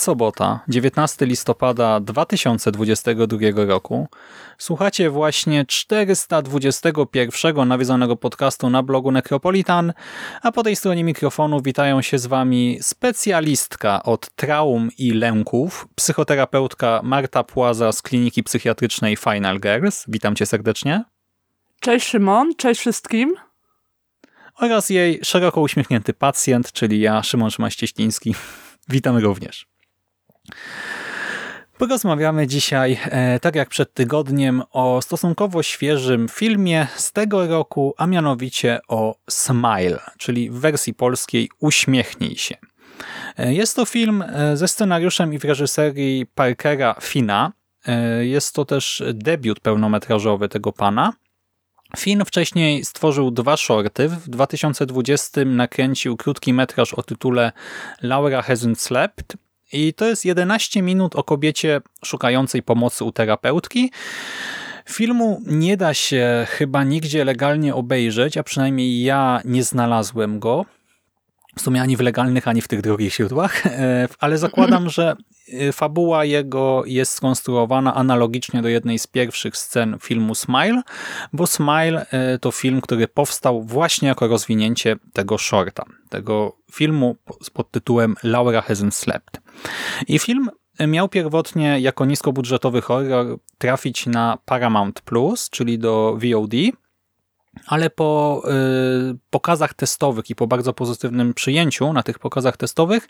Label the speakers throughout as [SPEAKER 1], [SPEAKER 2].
[SPEAKER 1] Jest sobota, 19 listopada 2022 roku. Słuchacie właśnie 421 nawiedzonego podcastu na blogu Necropolitan, a po tej stronie mikrofonu witają się z Wami specjalistka od traum i lęków, psychoterapeutka Marta Płaza z kliniki psychiatrycznej Final Girls. Witam Cię serdecznie.
[SPEAKER 2] Cześć Szymon, cześć wszystkim.
[SPEAKER 1] Oraz jej szeroko uśmiechnięty pacjent, czyli ja, Szymon Szymaścieśliński. Witamy również. Porozmawiamy dzisiaj, e, tak jak przed tygodniem, o stosunkowo świeżym filmie z tego roku, a mianowicie o Smile, czyli w wersji polskiej Uśmiechnij się. E, jest to film e, ze scenariuszem i w reżyserii Parkera Fina. Jest to też debiut pełnometrażowy tego pana. Film wcześniej stworzył dwa shorty. W 2020 nakręcił krótki metraż o tytule Laura Hasn't Slept i to jest 11 minut o kobiecie szukającej pomocy u terapeutki. Filmu nie da się chyba nigdzie legalnie obejrzeć, a przynajmniej ja nie znalazłem go w sumie ani w legalnych, ani w tych drugich źródłach, e, ale zakładam, że e, fabuła jego jest skonstruowana analogicznie do jednej z pierwszych scen filmu Smile, bo Smile e, to film, który powstał właśnie jako rozwinięcie tego shorta, tego filmu pod tytułem Laura Hasn't Slept. I film miał pierwotnie jako niskobudżetowy horror trafić na Paramount Plus, czyli do VOD, ale po y, pokazach testowych i po bardzo pozytywnym przyjęciu na tych pokazach testowych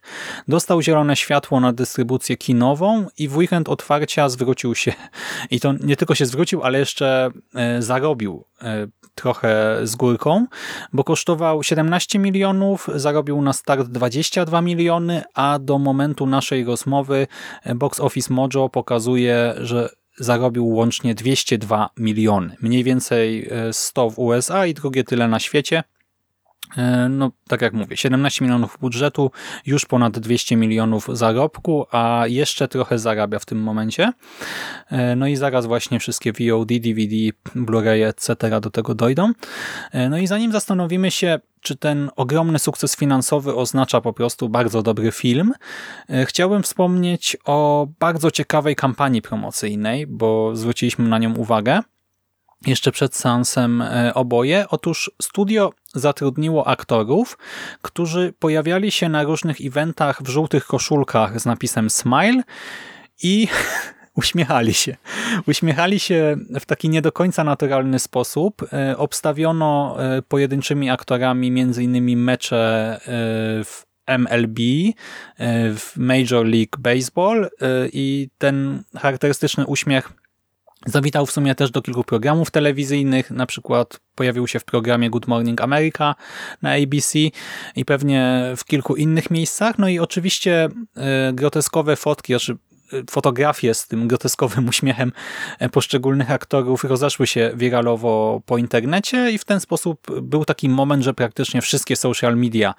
[SPEAKER 1] dostał zielone światło na dystrybucję kinową i w weekend otwarcia zwrócił się i to nie tylko się zwrócił, ale jeszcze y, zarobił y, trochę z górką, bo kosztował 17 milionów, zarobił na start 22 miliony, a do momentu naszej rozmowy Box Office Mojo pokazuje, że zarobił łącznie 202 miliony. Mniej więcej 100 e, w USA i drugie tyle na świecie. E, no, tak jak mówię, 17 milionów budżetu, już ponad 200 milionów zarobku, a jeszcze trochę zarabia w tym momencie. E, no i zaraz właśnie wszystkie VOD, DVD, Blu-ray, etc. do tego dojdą. No i zanim zastanowimy się, czy ten ogromny sukces finansowy oznacza po prostu bardzo dobry film, chciałbym wspomnieć o bardzo ciekawej kampanii promocyjnej, bo zwróciliśmy na nią uwagę jeszcze przed seansem e, oboje. Otóż studio zatrudniło aktorów, którzy pojawiali się na różnych eventach w żółtych koszulkach z napisem Smile i uśmiechali się. Uśmiechali się w taki nie do końca naturalny sposób. E, obstawiono e, pojedynczymi aktorami między innymi mecze w MLB, w Major League Baseball i ten charakterystyczny uśmiech Zawitał w sumie też do kilku programów telewizyjnych, na przykład pojawił się w programie Good Morning America na ABC i pewnie w kilku innych miejscach. No i oczywiście e, groteskowe fotki, znaczy e, fotografie z tym groteskowym uśmiechem e, poszczególnych aktorów rozeszły się wiralowo po internecie i w ten sposób był taki moment, że praktycznie wszystkie social media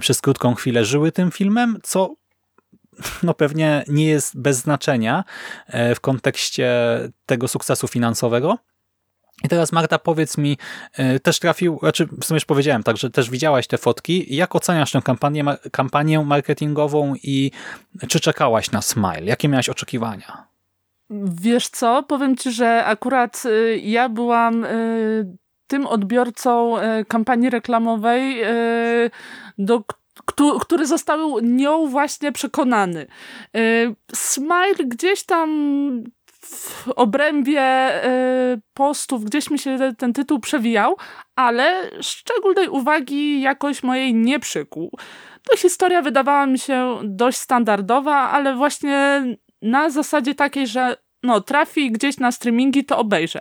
[SPEAKER 1] przez krótką chwilę żyły tym filmem, co no pewnie nie jest bez znaczenia e, w kontekście tego sukcesu finansowego. I teraz Marta, powiedz mi, e, też trafił, znaczy w sumie już powiedziałem, także też widziałaś te fotki. Jak oceniasz tę kampanię, kampanię marketingową i czy czekałaś na Smile? Jakie miałaś oczekiwania?
[SPEAKER 2] Wiesz co, powiem ci, że akurat y, ja byłam y, tym odbiorcą y, kampanii reklamowej, do który został nią właśnie przekonany. Smile gdzieś tam w obrębie postów, gdzieś mi się ten tytuł przewijał, ale szczególnej uwagi jakoś mojej nie przykuł. To historia wydawała mi się dość standardowa, ale właśnie na zasadzie takiej, że no, trafi gdzieś na streamingi, to obejrzę.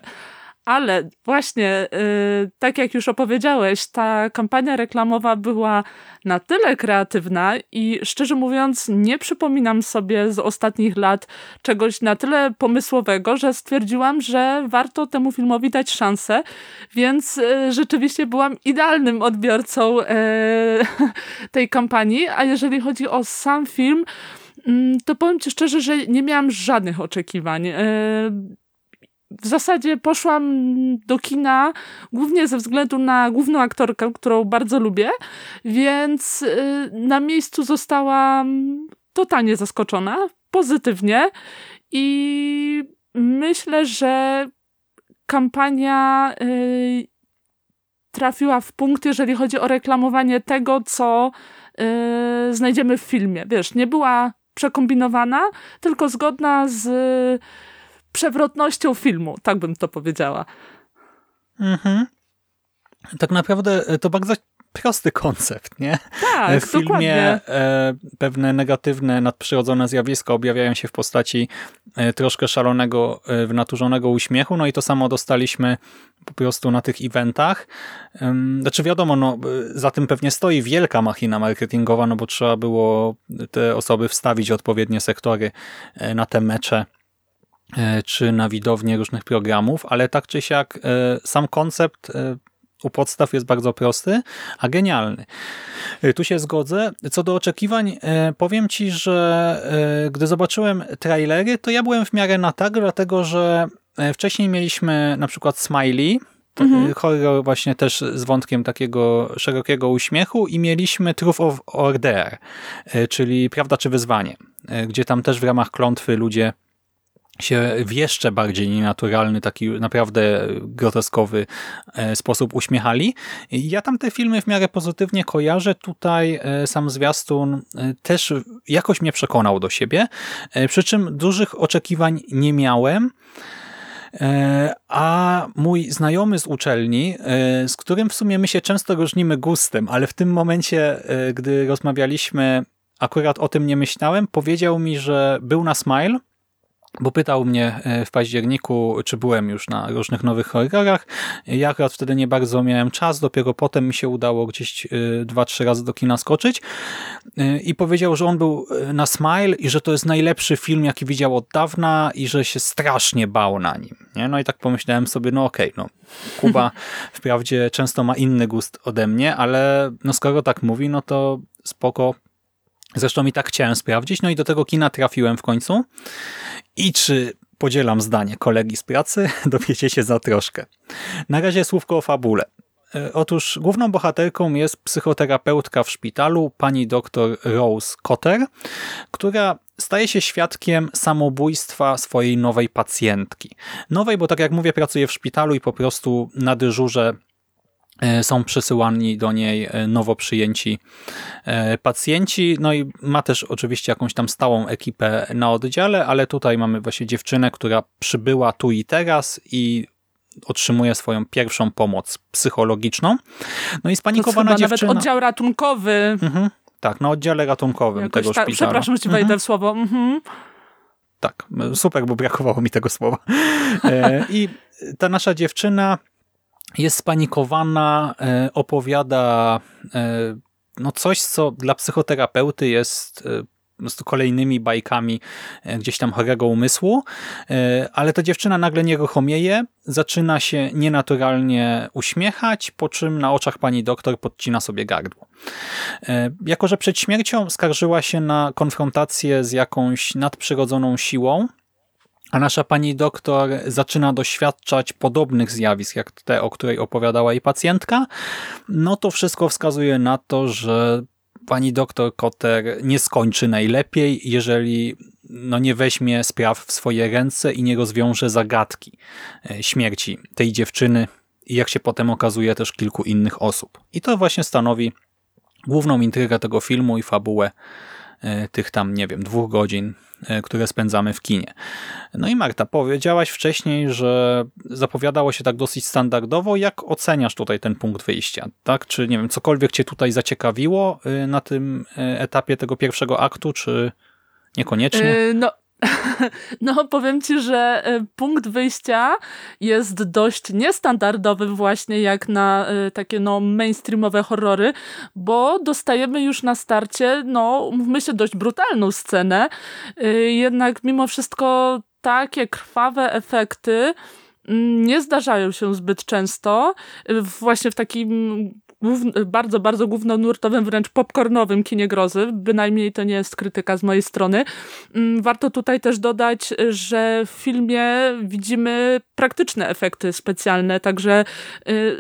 [SPEAKER 2] Ale właśnie, yy, tak jak już opowiedziałeś, ta kampania reklamowa była na tyle kreatywna i szczerze mówiąc nie przypominam sobie z ostatnich lat czegoś na tyle pomysłowego, że stwierdziłam, że warto temu filmowi dać szansę, więc yy, rzeczywiście byłam idealnym odbiorcą yy, tej kampanii, a jeżeli chodzi o sam film, mm, to powiem Ci szczerze, że nie miałam żadnych oczekiwań. W zasadzie poszłam do kina głównie ze względu na główną aktorkę, którą bardzo lubię, więc y, na miejscu zostałam totalnie zaskoczona, pozytywnie i myślę, że kampania y, trafiła w punkt, jeżeli chodzi o reklamowanie tego, co y, znajdziemy w filmie. Wiesz, nie była przekombinowana, tylko zgodna z przewrotnością filmu, tak bym to powiedziała.
[SPEAKER 1] Mhm. Tak naprawdę e, to bardzo prosty koncept, nie?
[SPEAKER 2] Tak,
[SPEAKER 1] w filmie
[SPEAKER 2] dokładnie.
[SPEAKER 1] E, pewne negatywne, nadprzyrodzone zjawiska objawiają się w postaci e, troszkę szalonego, wynaturzonego uśmiechu, no i to samo dostaliśmy po prostu na tych eventach. Znaczy wiadomo, no, za tym pewnie stoi wielka machina marketingowa, no bo trzeba było te osoby wstawić odpowiednie sektory na te mecze E, czy na widownię różnych programów, ale tak czy siak e, sam koncept e, u podstaw jest bardzo prosty, a genialny. Tu się zgodzę. Co do oczekiwań, powiem Ci, że gdy zobaczyłem trailery, to ja byłem w miarę na tak, dlatego że wcześniej mieliśmy na przykład Smiley, mhm. horror właśnie też z wątkiem takiego szerokiego uśmiechu i mieliśmy Truth of Order, czyli Prawda czy Wyzwanie, gdzie tam też w ramach klątwy ludzie się w jeszcze bardziej nienaturalny, taki naprawdę groteskowy e, sposób uśmiechali. Ja tam te filmy w miarę pozytywnie kojarzę. Tutaj e, sam zwiastun e, też jakoś mnie przekonał do siebie, przy czym dużych oczekiwań nie miałem. A mój znajomy z uczelni, z którym w sumie my się często różnimy gustem, ale w tym momencie, gdy rozmawialiśmy, akurat o tym nie myślałem, powiedział mi, że był na Smile bo pytał mnie e, w październiku, czy byłem już na różnych nowych horrorach. Ja akurat wtedy nie bardzo miałem czas, dopiero potem mi się udało gdzieś e, dwa, trzy razy do kina skoczyć e, i powiedział, że on był na Smile i że to jest najlepszy film, jaki widział od dawna i że się strasznie bał na nim. Nie? No i tak pomyślałem sobie, no okej, okay, no Kuba wprawdzie często ma inny gust ode mnie, ale no skoro tak mówi, no to spoko, Zresztą i tak chciałem sprawdzić, no i do tego kina trafiłem w końcu. I czy podzielam zdanie kolegi z pracy, dowiecie się za troszkę. Na razie słówko o fabule. E, otóż główną bohaterką jest psychoterapeutka w szpitalu, pani dr Rose Cotter, która staje się świadkiem samobójstwa swojej nowej pacjentki. Nowej, bo tak jak mówię, pracuje w szpitalu i po prostu na dyżurze są przysyłani do niej e, nowo przyjęci e, pacjenci. No i ma też oczywiście jakąś tam stałą ekipę na oddziale, ale tutaj mamy właśnie dziewczynę, która przybyła tu i teraz i otrzymuje swoją pierwszą pomoc psychologiczną. No i spanikowana dziewczyna...
[SPEAKER 2] nawet oddział ratunkowy.
[SPEAKER 1] Mhm, tak, na oddziale ratunkowym Jakoś tego ta... szpitala.
[SPEAKER 2] Przepraszam, że ci wejdę mhm. w słowo. Mhm.
[SPEAKER 1] Tak, super, bo brakowało mi tego słowa. I ta nasza dziewczyna jest spanikowana, e, opowiada e, no coś, co dla psychoterapeuty jest e, po prostu kolejnymi bajkami gdzieś tam chorego umysłu, ale ta dziewczyna nagle nieruchomieje, zaczyna się nienaturalnie uśmiechać, po czym na oczach pani doktor podcina sobie gardło. Jako, że przed śmiercią skarżyła się na konfrontację z jakąś nadprzyrodzoną siłą, a nasza pani doktor zaczyna doświadczać podobnych zjawisk, jak te, o której opowiadała jej pacjentka, no to wszystko wskazuje na to, że pani doktor Kotter nie skończy najlepiej, jeżeli no nie weźmie spraw w swoje ręce i nie rozwiąże zagadki e, śmierci tej dziewczyny i jak się potem okazuje też kilku innych osób. I to właśnie stanowi główną intrygę tego filmu i fabułę tych tam, nie wiem, dwóch godzin, e, które spędzamy w kinie. No i Marta, powiedziałaś wcześniej, że zapowiadało się tak dosyć standardowo. Jak oceniasz tutaj ten punkt wyjścia? Tak? Czy nie wiem, cokolwiek cię tutaj zaciekawiło e, na tym etapie tego pierwszego aktu, czy niekoniecznie?
[SPEAKER 2] No, No, powiem ci, że e, punkt wyjścia jest dość niestandardowy właśnie jak na e, takie no mainstreamowe horrory, bo dostajemy już na starcie, no myślę, dość brutalną scenę. E, jednak mimo wszystko takie krwawe efekty mm, nie zdarzają się zbyt często, właśnie w takim bardzo, bardzo głównonurtowym, wręcz popcornowym kinie grozy. Bynajmniej to nie jest krytyka z mojej strony. Mm, warto tutaj też dodać, że w filmie widzimy praktyczne efekty specjalne, także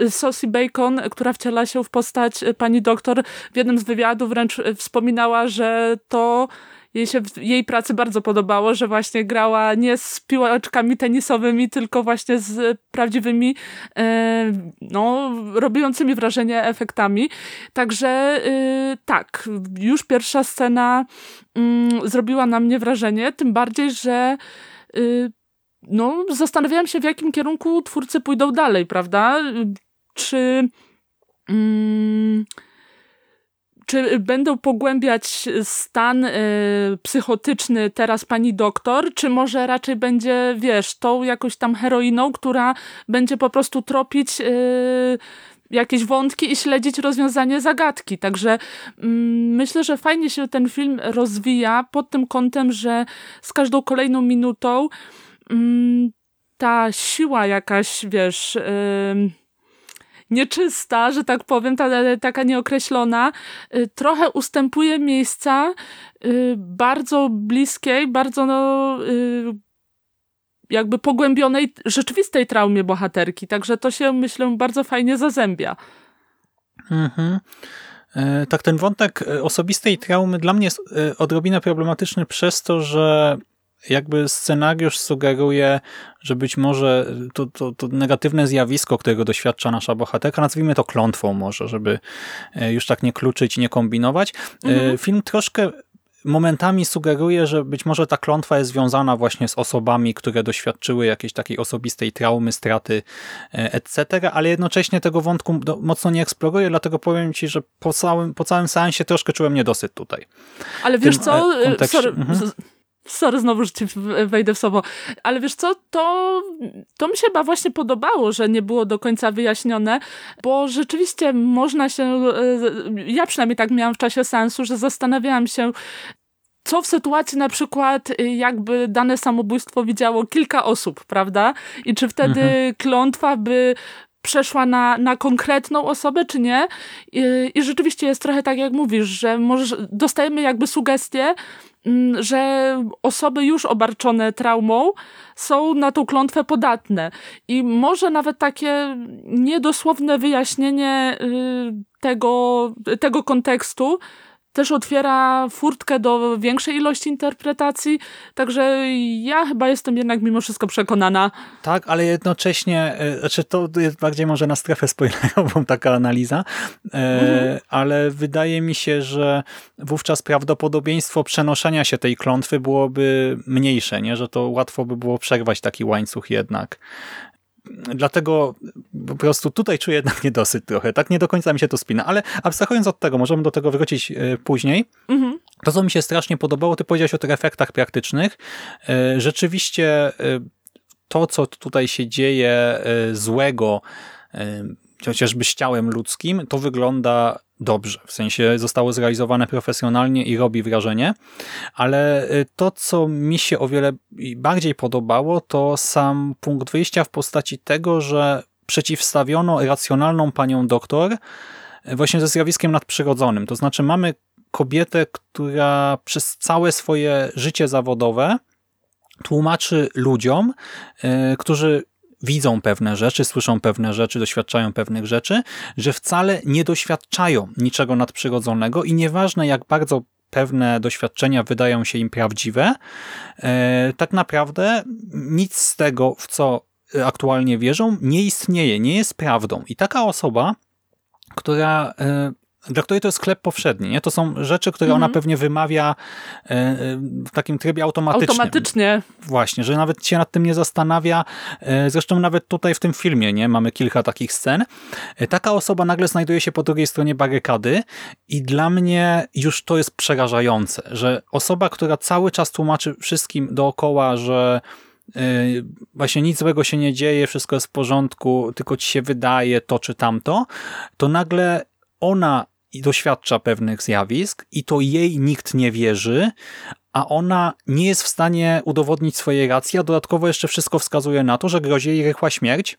[SPEAKER 2] y, Sosie Bacon, która wciela się w postać pani doktor, w jednym z wywiadów wręcz wspominała, że to jej się jej pracy bardzo podobało, że właśnie grała nie z piłeczkami tenisowymi, tylko właśnie z prawdziwymi, e, no, robiącymi wrażenie efektami. Także e, tak, już pierwsza scena mm, zrobiła na mnie wrażenie, tym bardziej, że e, no, zastanawiałam się, w jakim kierunku twórcy pójdą dalej, prawda? Czy... Mm, czy będą pogłębiać stan y, psychotyczny teraz pani doktor, czy może raczej będzie, wiesz, tą jakąś tam heroiną, która będzie po prostu tropić y, jakieś wątki i śledzić rozwiązanie zagadki. Także mm, myślę, że fajnie się ten film rozwija pod tym kątem, że z każdą kolejną minutą mm, ta siła jakaś, wiesz... Y, nieczysta, że tak powiem, ta, taka nieokreślona, y, trochę ustępuje miejsca y, bardzo bliskiej, bardzo no, y, jakby pogłębionej, rzeczywistej traumie bohaterki. Także to się, myślę, bardzo fajnie zazębia.
[SPEAKER 1] Mhm. E, tak, ten wątek e, osobistej traumy dla mnie jest e, odrobinę problematyczny przez to, że jakby scenariusz sugeruje, że być może to, to, to, negatywne zjawisko, którego doświadcza nasza bohaterka, nazwijmy to klątwą może, żeby e, już tak nie kluczyć i nie kombinować. E, mhm. Film troszkę momentami sugeruje, że być może ta klątwa jest związana właśnie z osobami, które doświadczyły jakiejś takiej osobistej traumy, straty, e, etc., ale jednocześnie tego wątku mocno nie eksploruje, dlatego powiem ci, że po całym, po całym seansie troszkę czułem niedosyt tutaj.
[SPEAKER 2] Ale wiesz co, sorry, mhm. Sorry, znowu, że ci wejdę w słowo. Ale wiesz co, to, to mi się chyba właśnie podobało, że nie było do końca wyjaśnione, bo rzeczywiście można się, e, ja przynajmniej tak miałam w czasie sensu, że zastanawiałam się, co w sytuacji na przykład y, jakby dane samobójstwo widziało kilka osób, prawda? I czy wtedy mhm. klątwa by przeszła na, na konkretną osobę, czy nie. I, I, rzeczywiście jest trochę tak, jak mówisz, że może dostajemy jakby sugestie, że osoby już obarczone traumą są na tą klątwę podatne. I może nawet takie niedosłowne wyjaśnienie y, tego, tego kontekstu też otwiera furtkę do większej ilości interpretacji, także ja chyba jestem jednak mimo wszystko przekonana.
[SPEAKER 1] Tak, ale jednocześnie, e, znaczy to jest bardziej może na strefę spoilerową taka analiza, e, mhm. ale wydaje mi się, że wówczas prawdopodobieństwo przenoszenia się tej klątwy byłoby mniejsze, nie? że to łatwo by było przerwać taki łańcuch jednak dlatego po prostu tutaj czuję jednak niedosyt trochę. Tak nie do końca mi się to spina, ale abstrahując od tego, możemy do tego wrócić e, później. Mhm. To, co mi się strasznie podobało, ty powiedziałeś o tych efektach praktycznych. E, rzeczywiście e, to, co tutaj się dzieje złego, chociażby z ciałem ludzkim, to wygląda dobrze. W sensie zostało zrealizowane profesjonalnie i robi wrażenie, ale y, to, co mi się o wiele bardziej podobało, to sam punkt wyjścia w postaci tego, że przeciwstawiono racjonalną panią doktor y, właśnie ze zjawiskiem nadprzyrodzonym. To znaczy mamy kobietę, która przez całe swoje życie zawodowe tłumaczy ludziom, y, którzy widzą pewne rzeczy, słyszą pewne rzeczy, doświadczają pewnych rzeczy, że wcale nie doświadczają niczego nadprzyrodzonego i nieważne jak bardzo pewne doświadczenia wydają się im prawdziwe, e, tak naprawdę nic z tego, w co aktualnie wierzą, nie istnieje, nie jest prawdą. I taka osoba, która e, dla której to jest sklep powszedni. Nie? To są rzeczy, które ona pewnie wymawia e, e, w takim trybie automatycznym.
[SPEAKER 2] Automatycznie.
[SPEAKER 1] Właśnie, że nawet się nad tym nie zastanawia. E, zresztą nawet tutaj w tym filmie nie mamy kilka takich scen. Taka osoba nagle znajduje się po drugiej stronie barykady i dla mnie już to jest przerażające, że osoba, która cały czas tłumaczy wszystkim dookoła, że właśnie nic złego się nie dzieje, wszystko jest w porządku, tylko ci się wydaje to czy tamto, to nagle ona i doświadcza pewnych zjawisk i to jej nikt nie wierzy, a ona nie jest w stanie udowodnić swojej racji, a dodatkowo jeszcze wszystko wskazuje na to, że grozi jej rychła śmierć.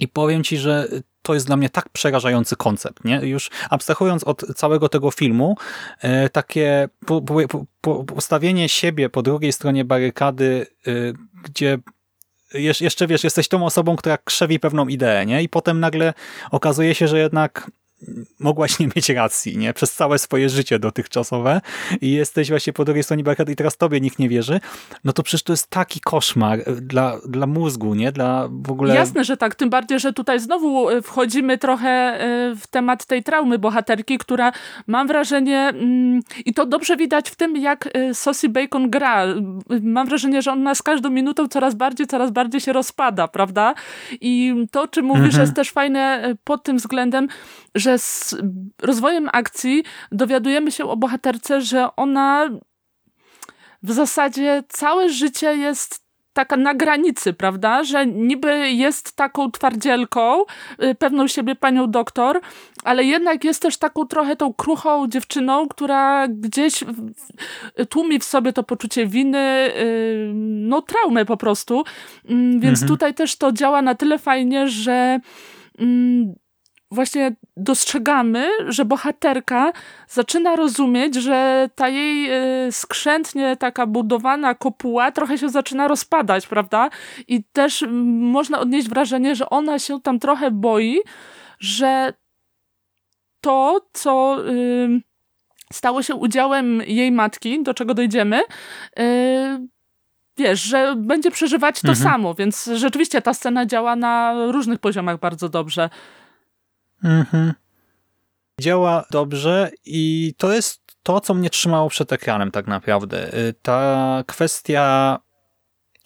[SPEAKER 1] I powiem ci, że to jest dla mnie tak przerażający koncept. Nie? Już abstrahując od całego tego filmu, e, takie po, po, po, postawienie siebie po drugiej stronie barykady, e, gdzie jeszcze wiesz, jesteś tą osobą, która krzewi pewną ideę, nie? I potem nagle okazuje się, że jednak mogłaś nie mieć racji, nie? Przez całe swoje życie dotychczasowe i jesteś właśnie po drugiej stronie barykady i teraz tobie nikt nie wierzy, no to przecież to jest taki koszmar dla, dla mózgu, nie? Dla w ogóle...
[SPEAKER 2] Jasne, że tak, tym bardziej, że tutaj znowu e, wchodzimy trochę e, w temat tej traumy bohaterki, która mam wrażenie mm, i to dobrze widać w tym, jak e, Saucy Bacon gra. Mam wrażenie, że ona z każdą minutą coraz bardziej, coraz bardziej się rozpada, prawda? I to, o czym mówisz, mhm. jest też fajne pod tym względem, że z rozwojem akcji dowiadujemy się o bohaterce, że ona w zasadzie całe życie jest taka na granicy, prawda, że niby jest taką twardzielką, y, pewną siebie panią doktor, ale jednak jest też taką trochę tą kruchą dziewczyną, która gdzieś tłumi w sobie to poczucie winy, y, no traumę po prostu, mm, więc mhm. tutaj też to działa na tyle fajnie, że mm, właśnie dostrzegamy, że bohaterka zaczyna rozumieć, że ta jej y, skrzętnie taka budowana kopuła trochę się zaczyna rozpadać, prawda? I też można odnieść wrażenie, że ona się tam trochę boi, że to, co y, stało się udziałem jej matki, do czego dojdziemy, y, wiesz, że będzie przeżywać to mhm. samo, więc rzeczywiście ta scena działa na różnych poziomach bardzo dobrze.
[SPEAKER 1] Mhm. Działa dobrze i to jest to, co mnie trzymało przed ekranem tak naprawdę. Y, ta kwestia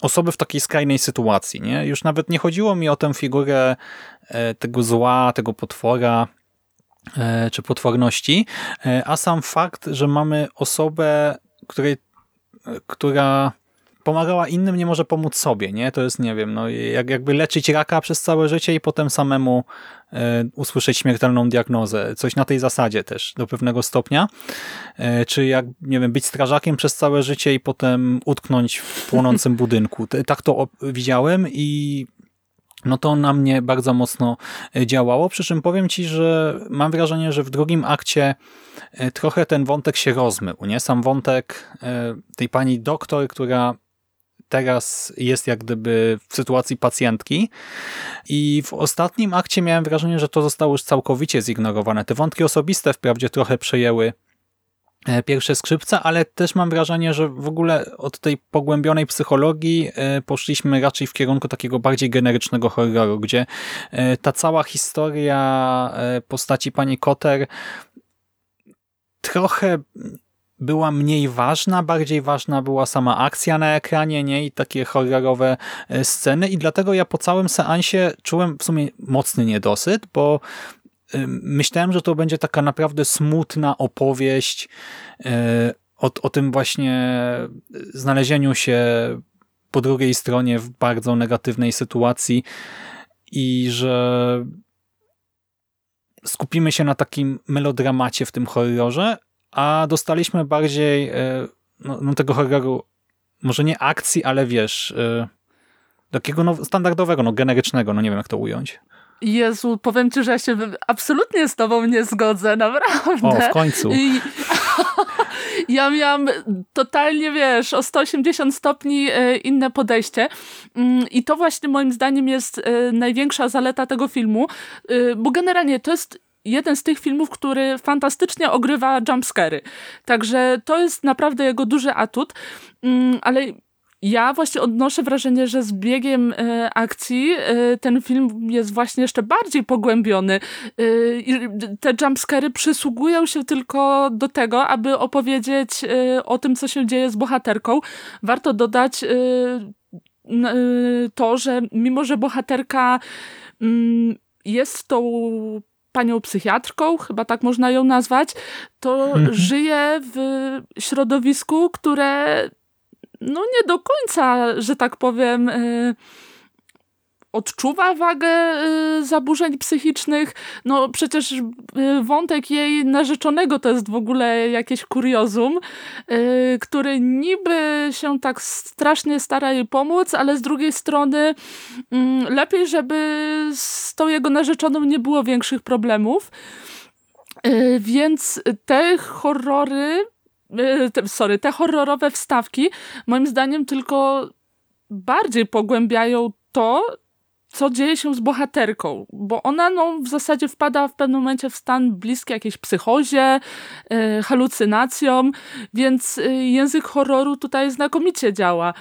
[SPEAKER 1] osoby w takiej skrajnej sytuacji. Nie? Już nawet nie chodziło mi o tę figurę e, tego zła, tego potwora, e, czy potworności, e, a sam fakt, że mamy osobę, której, która pomagała innym, nie może pomóc sobie, nie? To jest, nie wiem, no jak, jakby leczyć raka przez całe życie i potem samemu e, usłyszeć śmiertelną diagnozę. Coś na tej zasadzie też, do pewnego stopnia. E, czy jak, nie wiem, być strażakiem przez całe życie i potem utknąć w płonącym budynku. Tak to widziałem i no to na mnie bardzo mocno e, działało, przy czym powiem Ci, że mam wrażenie, że w drugim akcie trochę ten wątek się rozmył, nie? Sam wątek tej pani doktor, która teraz jest jak gdyby w sytuacji pacjentki i w ostatnim akcie miałem wrażenie, że to zostało już całkowicie zignorowane. Te wątki osobiste wprawdzie trochę przejęły e, pierwsze skrzypce, ale też mam wrażenie, że w ogóle od tej pogłębionej psychologii e, poszliśmy raczej w kierunku takiego bardziej generycznego horroru, gdzie e, ta cała historia postaci pani Kotter trochę była mniej ważna, bardziej ważna była sama akcja na ekranie, nie? I takie horrorowe e, sceny i dlatego ja po całym seansie czułem w sumie mocny niedosyt, bo myślałem, że to będzie taka naprawdę smutna opowieść e, o, o tym właśnie znalezieniu się po drugiej stronie w bardzo negatywnej sytuacji i że skupimy się na takim melodramacie w tym horrorze, a dostaliśmy bardziej e, no, no, tego horroru, może nie akcji, ale wiesz, e, takiego no, standardowego, no generycznego, no nie wiem jak to ująć.
[SPEAKER 2] Jezu, powiem ci, że ja się absolutnie z tobą nie zgodzę, naprawdę.
[SPEAKER 1] O, w końcu. I...
[SPEAKER 2] ja miałam totalnie, wiesz, o 180 stopni e, inne podejście mm, i to właśnie moim zdaniem jest największa zaleta tego filmu, bo generalnie to jest jeden z tych filmów, który fantastycznie ogrywa jumpscary. Także to jest naprawdę jego duży atut, mm, ale ja właśnie odnoszę wrażenie, że z biegiem e, akcji e, ten film jest właśnie jeszcze bardziej pogłębiony. E, te jumpscary przysługują się tylko do tego, aby opowiedzieć o tym, co się dzieje z bohaterką. Warto dodać to, że mimo, że bohaterka mm, jest tą panią psychiatrką, chyba tak można ją nazwać, to
[SPEAKER 1] Mhm.
[SPEAKER 2] żyje w środowisku, które no nie do końca, że tak powiem, y, odczuwa wagę y, zaburzeń psychicznych. No przecież y, wątek jej narzeczonego to jest w ogóle jakieś kuriozum, y, który niby się tak strasznie stara jej pomóc, ale z drugiej strony mm, lepiej, żeby z tą jego narzeczoną nie było większych problemów. Więc te horrory, sorry, te horrorowe wstawki moim zdaniem tylko bardziej pogłębiają to, co dzieje się z bohaterką, bo ona no, w zasadzie wpada w pewnym momencie w stan bliski jakiejś psychozie, y, halucynacjom, więc y, język horroru tutaj znakomicie działa.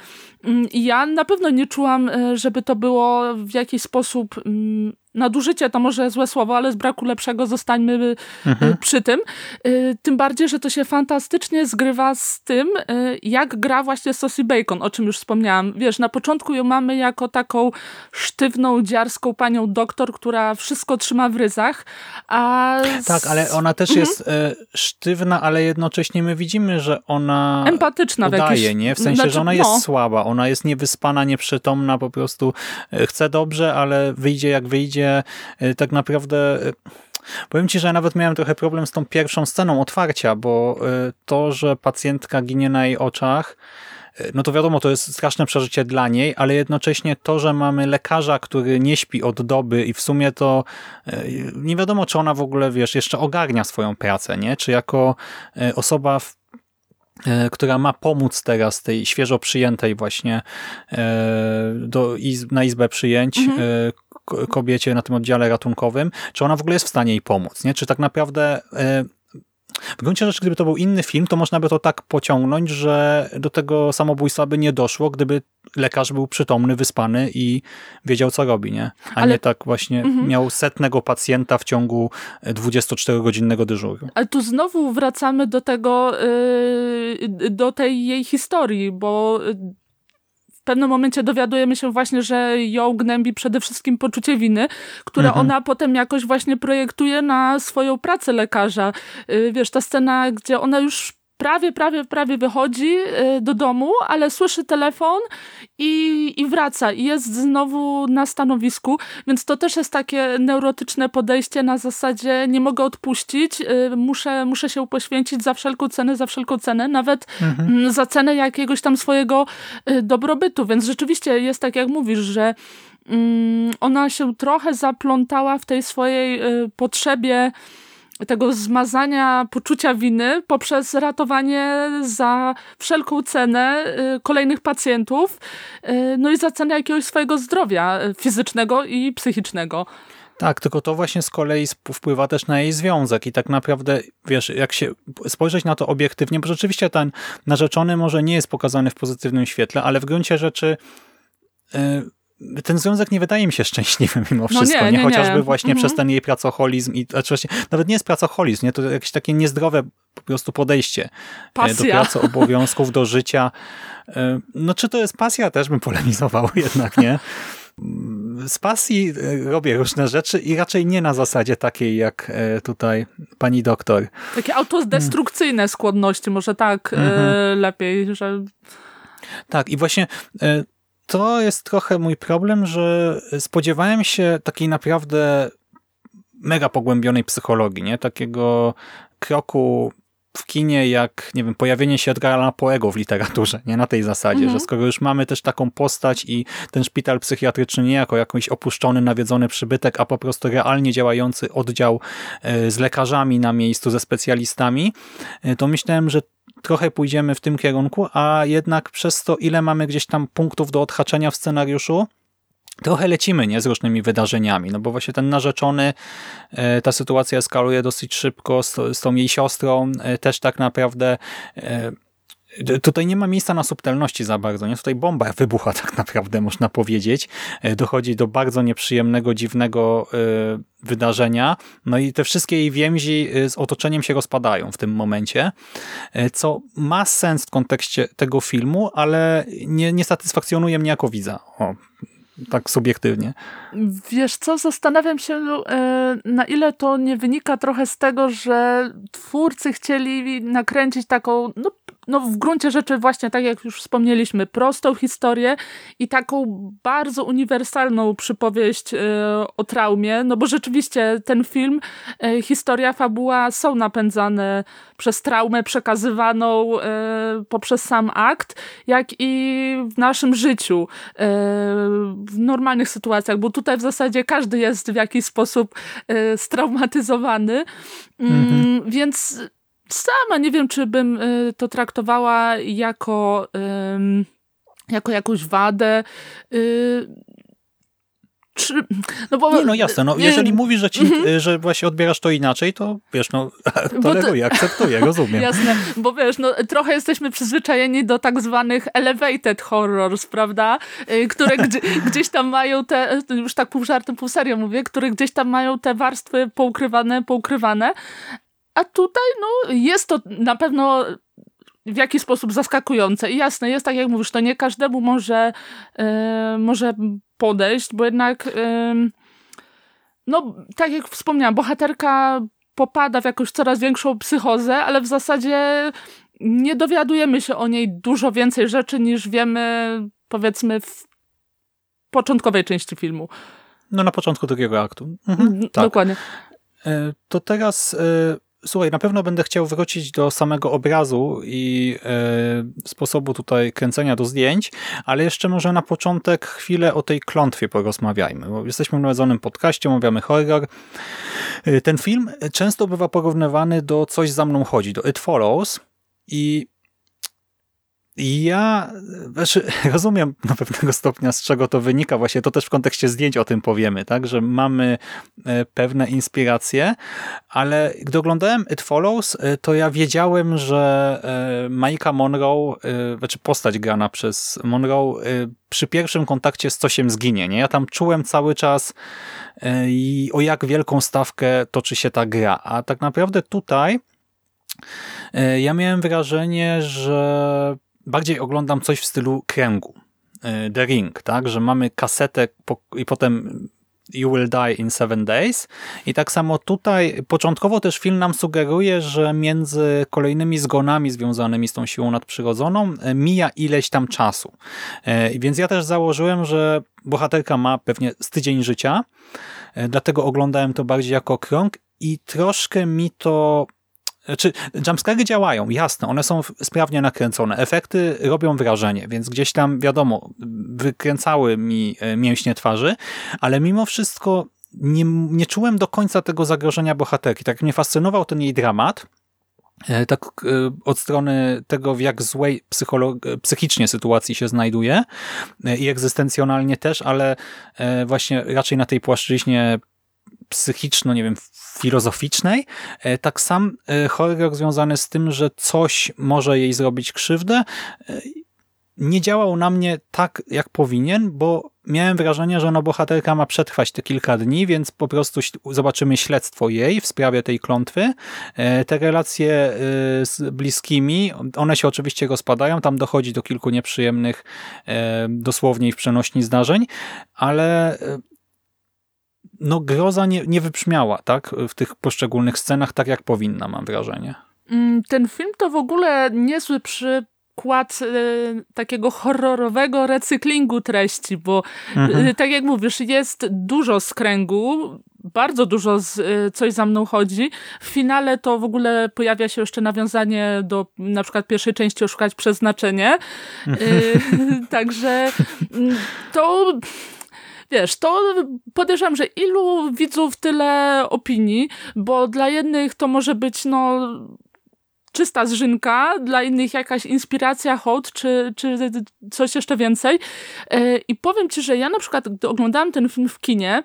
[SPEAKER 2] Mm, I ja na pewno nie czułam, y, żeby to było w jakiś sposób mm, nadużycie, to może złe słowo, ale z braku lepszego zostańmy y,
[SPEAKER 1] Mhm.
[SPEAKER 2] przy tym. Y, Tym bardziej, że to się fantastycznie zgrywa z tym, y, jak gra właśnie Sosie Bacon, o czym już wspomniałam. Wiesz, na początku ją mamy jako taką sztywną, dziarską panią doktor, która wszystko trzyma w ryzach, a...
[SPEAKER 1] Tak, ale ona też
[SPEAKER 2] Mhm.
[SPEAKER 1] jest sztywna, ale jednocześnie my widzimy, że ona
[SPEAKER 2] Empatyczna w
[SPEAKER 1] udaje,
[SPEAKER 2] jakiś...
[SPEAKER 1] nie? W sensie,
[SPEAKER 2] znaczy,
[SPEAKER 1] że ona jest
[SPEAKER 2] no.
[SPEAKER 1] słaba, ona jest niewyspana, nieprzytomna, po prostu chce dobrze, ale wyjdzie jak wyjdzie. E, Tak naprawdę... e, Powiem ci, że ja nawet miałem trochę problem z tą pierwszą sceną otwarcia, bo e, to, że pacjentka ginie na jej oczach, no to wiadomo, to jest straszne przeżycie dla niej, ale jednocześnie to, że mamy lekarza, który nie śpi od doby i w sumie to nie wiadomo, czy ona w ogóle, wiesz, jeszcze ogarnia swoją pracę, nie? Czy jako osoba, w, która ma pomóc teraz tej świeżo przyjętej właśnie do, iz, na izbę przyjęć
[SPEAKER 2] Mhm.
[SPEAKER 1] E, ko- kobiecie na tym oddziale ratunkowym, czy ona w ogóle jest w stanie jej pomóc, nie? Czy tak naprawdę e, w gruncie rzeczy, gdyby to był inny film, to można by to tak pociągnąć, że do tego samobójstwa by nie doszło, gdyby lekarz był przytomny, wyspany i wiedział, co robi, nie? A
[SPEAKER 2] Ale-
[SPEAKER 1] nie tak właśnie
[SPEAKER 2] Mhm.
[SPEAKER 1] miał setnego pacjenta w ciągu 24-godzinnego dyżuru.
[SPEAKER 2] Ale tu znowu wracamy do tego, yy, do tej jej historii, bo w pewnym momencie dowiadujemy się właśnie, że ją gnębi przede wszystkim poczucie winy, które
[SPEAKER 1] Mhm.
[SPEAKER 2] ona potem jakoś właśnie projektuje na swoją pracę lekarza. Yy, Wiesz, ta scena, gdzie ona już prawie, prawie, prawie wychodzi yy, do domu, ale słyszy telefon i, i wraca. I jest znowu na stanowisku, więc to też jest takie neurotyczne podejście na zasadzie nie mogę odpuścić, y, muszę, muszę się poświęcić za wszelką cenę, za wszelką cenę, nawet mm, za cenę jakiegoś tam swojego y, dobrobytu, więc rzeczywiście jest tak jak mówisz, że mm, ona się trochę zaplątała w tej swojej y, potrzebie tego zmazania poczucia winy poprzez ratowanie za wszelką cenę y, kolejnych pacjentów, y, no i za cenę jakiegoś swojego zdrowia y, fizycznego i psychicznego.
[SPEAKER 1] Tak, tylko to właśnie z kolei wpływa też na jej związek i tak naprawdę, wiesz, jak się spojrzeć na to obiektywnie, bo rzeczywiście ten narzeczony może nie jest pokazany w pozytywnym świetle, ale w gruncie rzeczy y, ten związek nie wydaje mi się szczęśliwy mimo
[SPEAKER 2] No
[SPEAKER 1] wszystko,
[SPEAKER 2] nie,
[SPEAKER 1] nie,
[SPEAKER 2] nie,
[SPEAKER 1] Chociażby
[SPEAKER 2] nie.
[SPEAKER 1] właśnie
[SPEAKER 2] Mhm.
[SPEAKER 1] przez ten jej pracoholizm i znaczy właśnie, nawet nie jest pracoholizm, nie? To jakieś takie niezdrowe po prostu podejście e, do
[SPEAKER 2] Pasja.
[SPEAKER 1] pracy, obowiązków, do życia. E, No czy to jest pasja? Też bym polemizował jednak, nie? z pasji e, robię różne rzeczy i raczej nie na zasadzie takiej jak tutaj pani doktor.
[SPEAKER 2] Takie autodestrukcyjne skłonności, może tak
[SPEAKER 1] Mhm.
[SPEAKER 2] lepiej, że
[SPEAKER 1] Tak i właśnie to jest trochę mój problem, że spodziewałem się takiej naprawdę mega pogłębionej psychologii, nie? Takiego kroku w kinie jak, nie wiem, pojawienie się Edgara Allana Poego w literaturze, nie? Na tej zasadzie,
[SPEAKER 2] Mhm.
[SPEAKER 1] że skoro już mamy też taką postać i ten szpital psychiatryczny nie jako jakiś opuszczony, nawiedzony przybytek, a po prostu realnie działający oddział e, z lekarzami na miejscu, ze specjalistami, e, to myślałem, że trochę pójdziemy w tym kierunku, a jednak przez to, ile mamy gdzieś tam punktów do odhaczenia w scenariuszu, trochę lecimy nie z różnymi wydarzeniami, no bo właśnie ten narzeczony, e, ta sytuacja eskaluje dosyć szybko z, z tą jej siostrą, e, też tak naprawdę e, Tutaj nie ma miejsca na subtelności za bardzo. Nie? Tutaj bomba wybucha tak naprawdę, można powiedzieć. Dochodzi do bardzo nieprzyjemnego, dziwnego wydarzenia. No i te wszystkie jej więzi z otoczeniem się rozpadają w tym momencie, co ma sens w kontekście tego filmu, ale nie, nie satysfakcjonuje mnie jako widza. O, tak subiektywnie.
[SPEAKER 2] Wiesz co, zastanawiam się, e, na ile to nie wynika trochę z tego, że twórcy chcieli nakręcić taką, no, no w gruncie rzeczy właśnie, tak jak już wspomnieliśmy, prostą historię i taką bardzo uniwersalną przypowieść e, o traumie, no bo rzeczywiście ten film, e, historia, fabuła są napędzane przez traumę przekazywaną poprzez sam akt, jak i w naszym życiu w normalnych sytuacjach, bo tutaj w zasadzie każdy jest w jakiś sposób straumatyzowany, mm, mhm. więc sama nie wiem, czy bym y, to traktowała jako, y, jako jakąś wadę. Czy,
[SPEAKER 1] no, bo, nie, no jasne, no, jeżeli mówisz, że, ci, mm-hmm. że właśnie odbierasz to inaczej, to wiesz, no toleruję, to, akceptuję, rozumiem.
[SPEAKER 2] Jasne, bo wiesz, no trochę jesteśmy przyzwyczajeni do tak zwanych elevated horrors, prawda, y, które gdzie, gdzieś tam mają te, już tak pół żartem, pół serio mówię, które gdzieś tam mają te warstwy poukrywane, poukrywane, a tutaj, no, jest to na pewno w jakiś sposób zaskakujące. I jasne, jest tak jak mówisz, to nie każdemu może, yy, może podejść, bo jednak yy, no, tak jak wspomniałam, bohaterka popada w jakąś coraz większą psychozę, ale w zasadzie nie dowiadujemy się o niej dużo więcej rzeczy niż wiemy powiedzmy w początkowej części filmu.
[SPEAKER 1] No na początku drugiego aktu. Mhm,
[SPEAKER 2] tak. Dokładnie.
[SPEAKER 1] E, to teraz Słuchaj, na pewno będę chciał wrócić do samego obrazu i e, sposobu tutaj kręcenia do zdjęć, ale jeszcze może na początek chwilę o tej klątwie porozmawiajmy, bo jesteśmy w nawiedzonym podcaście, omawiamy horror. E, ten film często bywa porównywany do Coś za mną chodzi, do It Follows i ja znaczy, rozumiem do pewnego stopnia, z czego to wynika. Właśnie to też w kontekście zdjęć o tym powiemy, tak, że mamy e, pewne inspiracje, ale gdy oglądałem It Follows, e, to ja wiedziałem, że e, Majka Monroe, znaczy postać grana przez Monroe, przy pierwszym kontakcie z cosiem zginie. Nie? Ja tam czułem cały czas i o jak wielką stawkę toczy się ta gra. A tak naprawdę tutaj ja miałem wrażenie, że bardziej oglądam coś w stylu kręgu. E, The Ring, tak? Że mamy kasetę i potem You Will Die in Seven Days. I tak samo tutaj, początkowo też film nam sugeruje, że między kolejnymi zgonami związanymi z tą siłą nadprzyrodzoną e, mija ileś tam czasu. E, więc ja też założyłem, że bohaterka ma pewnie z tydzień życia, dlatego oglądałem to bardziej jako krąg i troszkę mi to znaczy, jumpscary działają, jasne, one są sprawnie nakręcone, efekty robią wrażenie, więc gdzieś tam, wiadomo, wykręcały mi e, mięśnie twarzy, ale mimo wszystko nie, nie czułem do końca tego zagrożenia bohaterki. Tak mnie fascynował ten jej dramat, e, tak e, od strony tego, w jak złej psychicznie sytuacji się znajduje i egzystencjonalnie też, ale właśnie raczej na tej płaszczyźnie psychiczno, nie wiem, filozoficznej, e, tak sam e, horror związany z tym, że coś może jej zrobić krzywdę, e, nie działał na mnie tak, jak powinien, bo miałem wrażenie, że no bohaterka ma przetrwać te kilka dni, więc po prostu zobaczymy śledztwo jej w sprawie tej klątwy. Te relacje z bliskimi, one się oczywiście rozpadają, tam dochodzi do kilku nieprzyjemnych, dosłownie i w przenośni zdarzeń, ale no groza nie, nie wybrzmiała tak, w tych poszczególnych scenach tak jak powinna, mam wrażenie.
[SPEAKER 2] Mm, ten film to w ogóle niezły przykład y, takiego horrorowego recyklingu treści, bo mhm. y, tak jak mówisz, jest dużo skręgu, bardzo dużo z y, Coś za mną chodzi. W finale to w ogóle pojawia się jeszcze nawiązanie do na przykład pierwszej części Oszukać Przeznaczenie. Mhm. Także mm, to wiesz, to podejrzewam, że ilu widzów tyle opinii, bo dla jednych to może być no czysta zżynka, dla innych jakaś inspiracja, hołd, czy, czy coś jeszcze więcej. E, I powiem ci, że ja na przykład, gdy oglądałam ten film w kinie,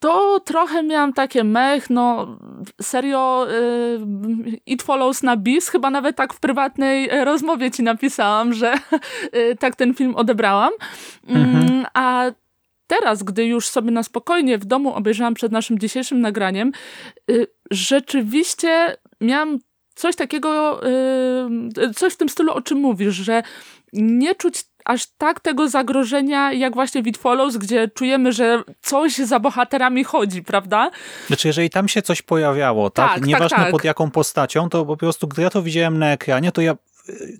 [SPEAKER 2] to trochę miałam takie mech, no serio y, It Follows na bis, chyba nawet tak w prywatnej e, rozmowie ci napisałam, że y, tak ten film odebrałam. Mm,
[SPEAKER 1] Mhm.
[SPEAKER 2] A teraz, gdy już sobie na spokojnie w domu obejrzałam przed naszym dzisiejszym nagraniem, y, rzeczywiście miałam coś takiego, y, coś w tym stylu, o czym mówisz, że nie czuć aż tak tego zagrożenia, jak właśnie w It Follows, gdzie czujemy, że coś za bohaterami chodzi, prawda?
[SPEAKER 1] Znaczy, jeżeli tam się coś pojawiało, tak?
[SPEAKER 2] Tak,
[SPEAKER 1] Nieważne
[SPEAKER 2] tak, tak.
[SPEAKER 1] pod jaką postacią, to po prostu, gdy ja to widziałem na ekranie, to ja y,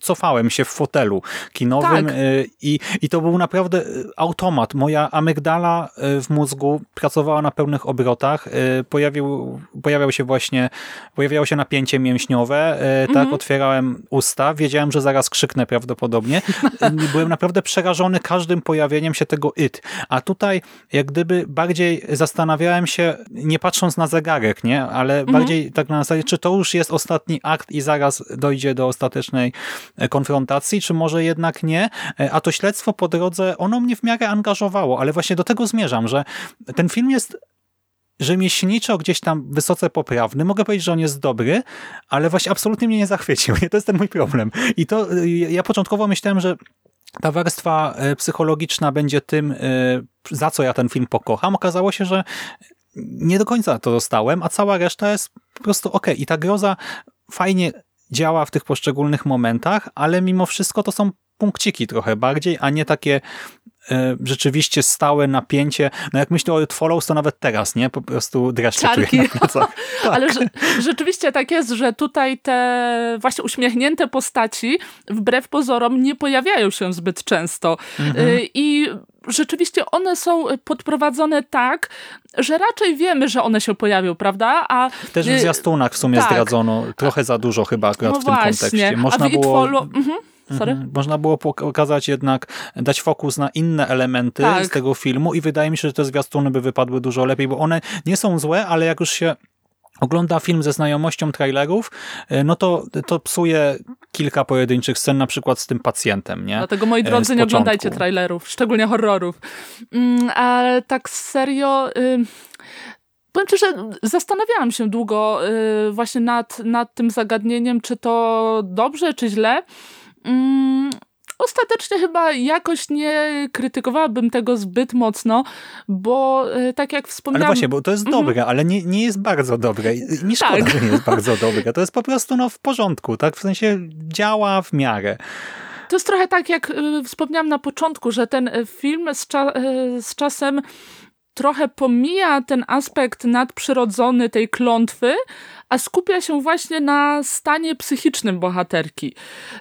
[SPEAKER 1] cofałem się w fotelu kinowym
[SPEAKER 2] Tak.
[SPEAKER 1] y, i, i to był naprawdę y, automat. Moja amygdala y, w mózgu pracowała na pełnych obrotach. Pojawił, pojawiał się właśnie, pojawiało się napięcie mięśniowe, tak,
[SPEAKER 2] Mhm.
[SPEAKER 1] otwierałem usta, wiedziałem, że zaraz krzyknę prawdopodobnie. Byłem naprawdę przerażony każdym pojawieniem się tego it. A tutaj jak gdyby bardziej zastanawiałem się, nie patrząc na zegarek, nie, ale bardziej tak na zasadzie, czy to już jest ostatni akt i zaraz dojdzie do ostatecznej konfrontacji, czy może jednak nie. E, A to śledztwo po drodze, ono mnie w miarę angażowało, ale właśnie do tego zmierzam, że ten film jest rzemieślniczo gdzieś tam wysoce poprawny. Mogę powiedzieć, że on jest dobry, ale właśnie absolutnie mnie nie zachwycił. To jest ten mój problem. I to y, ja początkowo myślałem, że ta warstwa e, psychologiczna będzie tym, e, za co ja ten film pokocham. Okazało się, że nie do końca to dostałem, a cała reszta jest po prostu okej. I ta groza fajnie działa w tych poszczególnych momentach, ale mimo wszystko to są punkciki trochę bardziej, a nie takie rzeczywiście stałe napięcie. No jak myślę o It Follows, to nawet teraz, nie? Po prostu dreszcze czuję na plecach. Tak.
[SPEAKER 2] Ale że, rzeczywiście tak jest, że tutaj te właśnie uśmiechnięte postaci wbrew pozorom nie pojawiają się zbyt często.
[SPEAKER 1] Mhm.
[SPEAKER 2] Y, I rzeczywiście one są podprowadzone tak, że raczej wiemy, że one się pojawią, prawda? A
[SPEAKER 1] Też w
[SPEAKER 2] y,
[SPEAKER 1] zwiastunach w sumie
[SPEAKER 2] tak.
[SPEAKER 1] zdradzono trochę za dużo chyba akurat
[SPEAKER 2] no
[SPEAKER 1] w tym
[SPEAKER 2] właśnie.
[SPEAKER 1] kontekście. Można było
[SPEAKER 2] Follow... Mhm. Sorry?
[SPEAKER 1] Mhm. Można było pokazać jednak, dać fokus na inne elementy
[SPEAKER 2] Tak.
[SPEAKER 1] z tego filmu i wydaje mi się, że te zwiastuny by wypadły dużo lepiej, bo one nie są złe, ale jak już się ogląda film ze znajomością trailerów, y, no to, to psuje kilka pojedynczych scen, na przykład z tym pacjentem, nie?
[SPEAKER 2] Dlatego, moi
[SPEAKER 1] E,
[SPEAKER 2] drodzy, nie oglądajcie trailerów, szczególnie horrorów. Mm, ale tak serio... Y Powiem ci, że zastanawiałam się długo y, właśnie nad, nad tym zagadnieniem, czy to dobrze, czy źle. Mm, Ostatecznie chyba jakoś nie krytykowałabym tego zbyt mocno, bo y, tak jak
[SPEAKER 1] Ale
[SPEAKER 2] wspomniałam...
[SPEAKER 1] właśnie, bo to jest dobre, ale nie, nie jest bardzo dobre. I Mi szkoda,
[SPEAKER 2] Tak.
[SPEAKER 1] że nie jest bardzo dobre. To jest po prostu no, w porządku, tak? W sensie działa w miarę.
[SPEAKER 2] To jest trochę tak, jak y, wspomniałam na początku, że ten y, film z, cza z czasem trochę pomija ten aspekt nadprzyrodzony tej klątwy, a skupia się właśnie na stanie psychicznym bohaterki.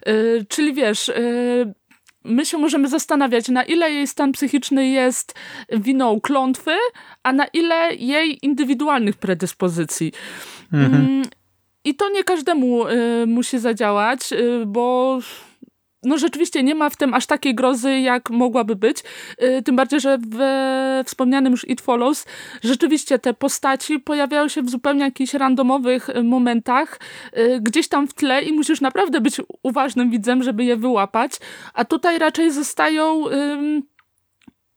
[SPEAKER 2] Y, czyli wiesz, y, my się możemy zastanawiać, na ile jej stan psychiczny jest winą klątwy, a na ile jej indywidualnych predyspozycji. Mm, I to nie każdemu y, musi zadziałać, y, bo no rzeczywiście nie ma w tym aż takiej grozy, jak mogłaby być. Y, tym bardziej, że we wspomnianym już It Follows rzeczywiście te postaci pojawiają się w zupełnie jakichś randomowych y, momentach, y, gdzieś tam w tle i musisz naprawdę być uważnym widzem, żeby je wyłapać. A tutaj raczej zostają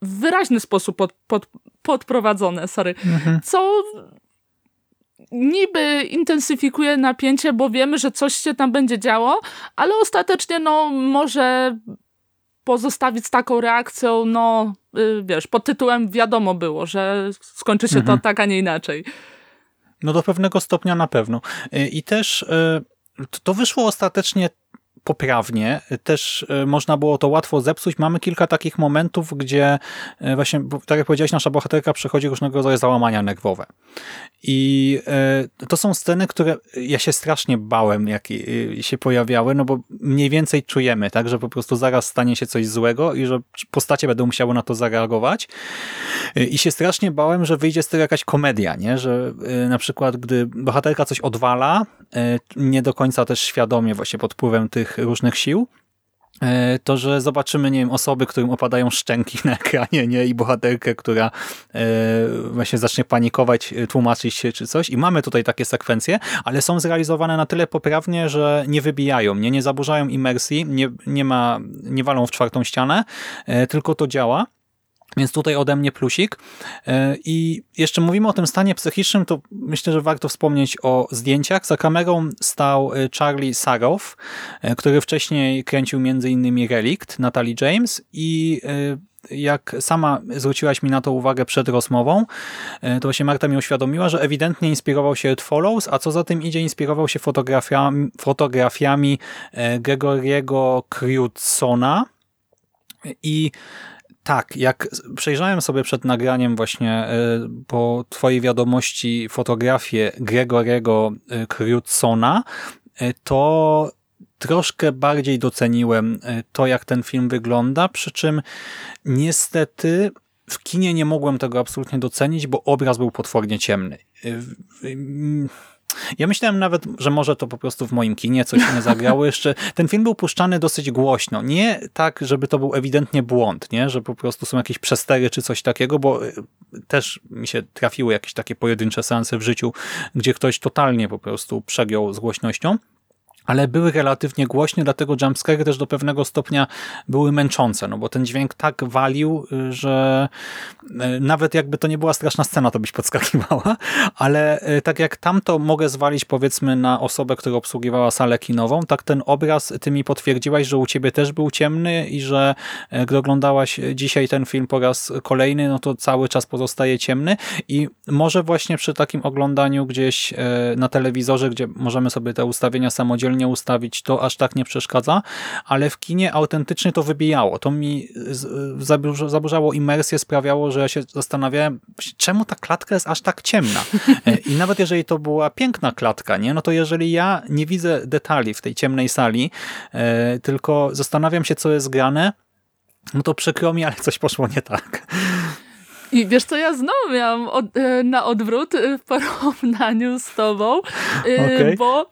[SPEAKER 2] w wyraźny sposób pod, pod, podprowadzone, sorry. Co niby intensyfikuje napięcie, bo wiemy, że coś się tam będzie działo, ale ostatecznie no może pozostawić z taką reakcją, no y, wiesz, pod tytułem wiadomo było, że skończy się to tak, a nie inaczej.
[SPEAKER 1] No do pewnego stopnia na pewno. Y, I też y, to wyszło ostatecznie poprawnie. Też y, można było to łatwo zepsuć. Mamy kilka takich momentów, gdzie y, właśnie, tak jak powiedziałeś, nasza bohaterka przechodzi różnego rodzaju załamania nerwowe. I y, to są sceny, które ja się strasznie bałem, jak się pojawiały, no bo mniej więcej czujemy, tak, że po prostu zaraz stanie się coś złego i że postacie będą musiały na to zareagować. I się strasznie bałem, że wyjdzie z tego jakaś komedia, nie? że na przykład gdy bohaterka coś odwala, nie do końca też świadomie właśnie pod wpływem tych różnych sił, y, to, że zobaczymy, nie wiem, osoby, którym opadają szczęki na ekranie, nie? I bohaterkę, która y, właśnie zacznie panikować, y, tłumaczyć się czy coś. I mamy tutaj takie sekwencje, ale są zrealizowane na tyle poprawnie, że nie wybijają, nie, nie zaburzają imersji, nie, nie ma, nie walą w czwartą ścianę, tylko to działa. Więc tutaj ode mnie plusik. E, I jeszcze mówimy o tym stanie psychicznym, to myślę, że warto wspomnieć o zdjęciach. Za kamerą stał e, Charlie Sarow, e, który wcześniej kręcił m.in. Relikt Natalie James i jak sama zwróciłaś mi na to uwagę przed rozmową, to właśnie Marta mi uświadomiła, że ewidentnie inspirował się It Follows, a co za tym idzie, inspirował się fotografiami, fotografiami Gregoriego Crudsona i tak, jak przejrzałem sobie przed nagraniem właśnie e, po twojej wiadomości fotografię Gregorego e, Crudsona, e, to troszkę bardziej doceniłem to, jak ten film wygląda, przy czym niestety w kinie nie mogłem tego absolutnie docenić, bo obraz był potwornie ciemny. Ja myślałem nawet, że może to po prostu w moim kinie coś nie zagrało jeszcze. Ten film był puszczany dosyć głośno. Nie tak, żeby to był ewidentnie błąd, nie? że po prostu są jakieś przestery czy coś takiego, bo y, też mi się trafiły jakieś takie pojedyncze seanse w życiu, gdzie ktoś totalnie po prostu przegiął z głośnością ale były relatywnie głośne, dlatego jumpscare też do pewnego stopnia były męczące, no bo ten dźwięk tak walił, y, że y, nawet jakby to nie była straszna scena, to byś podskakiwała, ale y, tak jak tamto mogę zwalić powiedzmy na osobę, która obsługiwała salę kinową, tak ten obraz ty mi potwierdziłaś, że u ciebie też był ciemny i że gdy oglądałaś dzisiaj ten film po raz kolejny, no to cały czas pozostaje ciemny. I może właśnie przy takim oglądaniu gdzieś na telewizorze, gdzie możemy sobie te ustawienia samodzielnie nie ustawić, to aż tak nie przeszkadza, ale w kinie autentycznie to wybijało. To mi zaburzało imersję, sprawiało, że się zastanawiałem, czemu ta klatka jest aż tak ciemna. E, I nawet jeżeli to była piękna klatka, nie, no to jeżeli ja nie widzę detali w tej ciemnej sali, e, tylko zastanawiam się, co jest grane, no to przykro mi, ale coś poszło nie tak.
[SPEAKER 2] I wiesz co, ja znowu miałam od, e, na odwrót w porównaniu z tobą, okay. bo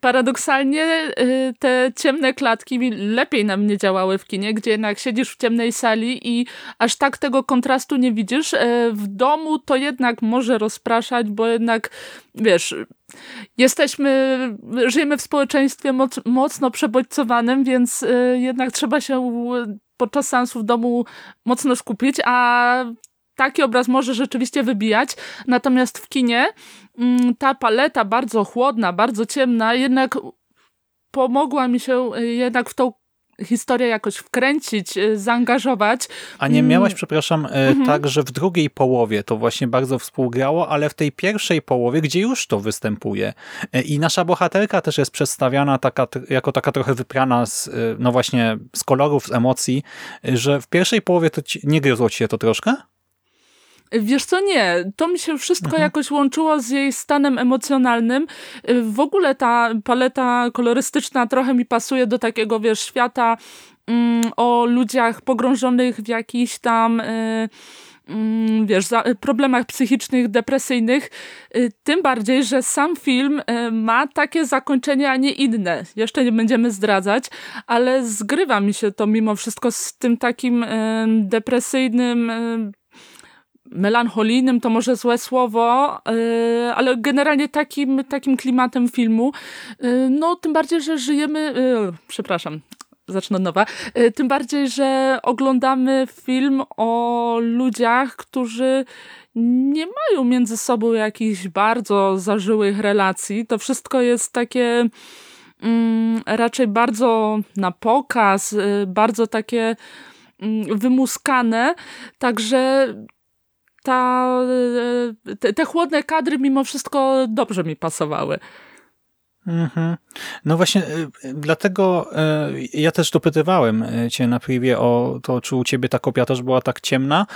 [SPEAKER 2] paradoksalnie te ciemne klatki lepiej na mnie działały w kinie, gdzie jednak siedzisz w ciemnej sali i aż tak tego kontrastu nie widzisz. E, w domu to jednak może rozpraszać, bo jednak, wiesz, jesteśmy, żyjemy w społeczeństwie moc, mocno przebodźcowanym, więc e, jednak trzeba się podczas seansu w domu mocno skupić, a taki obraz może rzeczywiście wybijać, natomiast w kinie mm, ta paleta bardzo chłodna, bardzo ciemna, jednak pomogła mi się y, jednak w tą historię jakoś wkręcić, y, zaangażować.
[SPEAKER 1] A nie miałaś, mm. przepraszam, y, mhm. tak, że w drugiej połowie to właśnie bardzo współgrało, ale w tej pierwszej połowie, gdzie już to występuje i nasza bohaterka też jest przedstawiana taka, jako taka trochę wyprana z, no właśnie, z kolorów, z emocji, że w pierwszej połowie to ci, nie gryzło ci się to troszkę?
[SPEAKER 2] Wiesz co, nie. To mi się wszystko mhm. jakoś łączyło z jej stanem emocjonalnym. W ogóle ta paleta kolorystyczna trochę mi pasuje do takiego, wiesz, świata mm, o ludziach pogrążonych w jakichś tam... Y, mm, wiesz, problemach psychicznych, depresyjnych, y, tym bardziej, że sam film y, ma takie zakończenie, a nie inne. Jeszcze nie będziemy zdradzać, ale zgrywa mi się to mimo wszystko z tym takim depresyjnym melancholijnym to może złe słowo, yy, ale generalnie takim, takim klimatem filmu. Yy, no, tym bardziej, że żyjemy, yy, przepraszam, zacznę od nowa, tym bardziej, że oglądamy film o ludziach, którzy nie mają między sobą jakichś bardzo zażyłych relacji. To wszystko jest takie mm, raczej bardzo na pokaz, bardzo takie mm, wymuskane, także ta, e, te, te chłodne kadry mimo wszystko dobrze mi pasowały.
[SPEAKER 1] Mhm. No właśnie, y, dlatego y, ja też dopytywałem y, cię na privie o to, czy u ciebie ta kopia też była tak ciemna,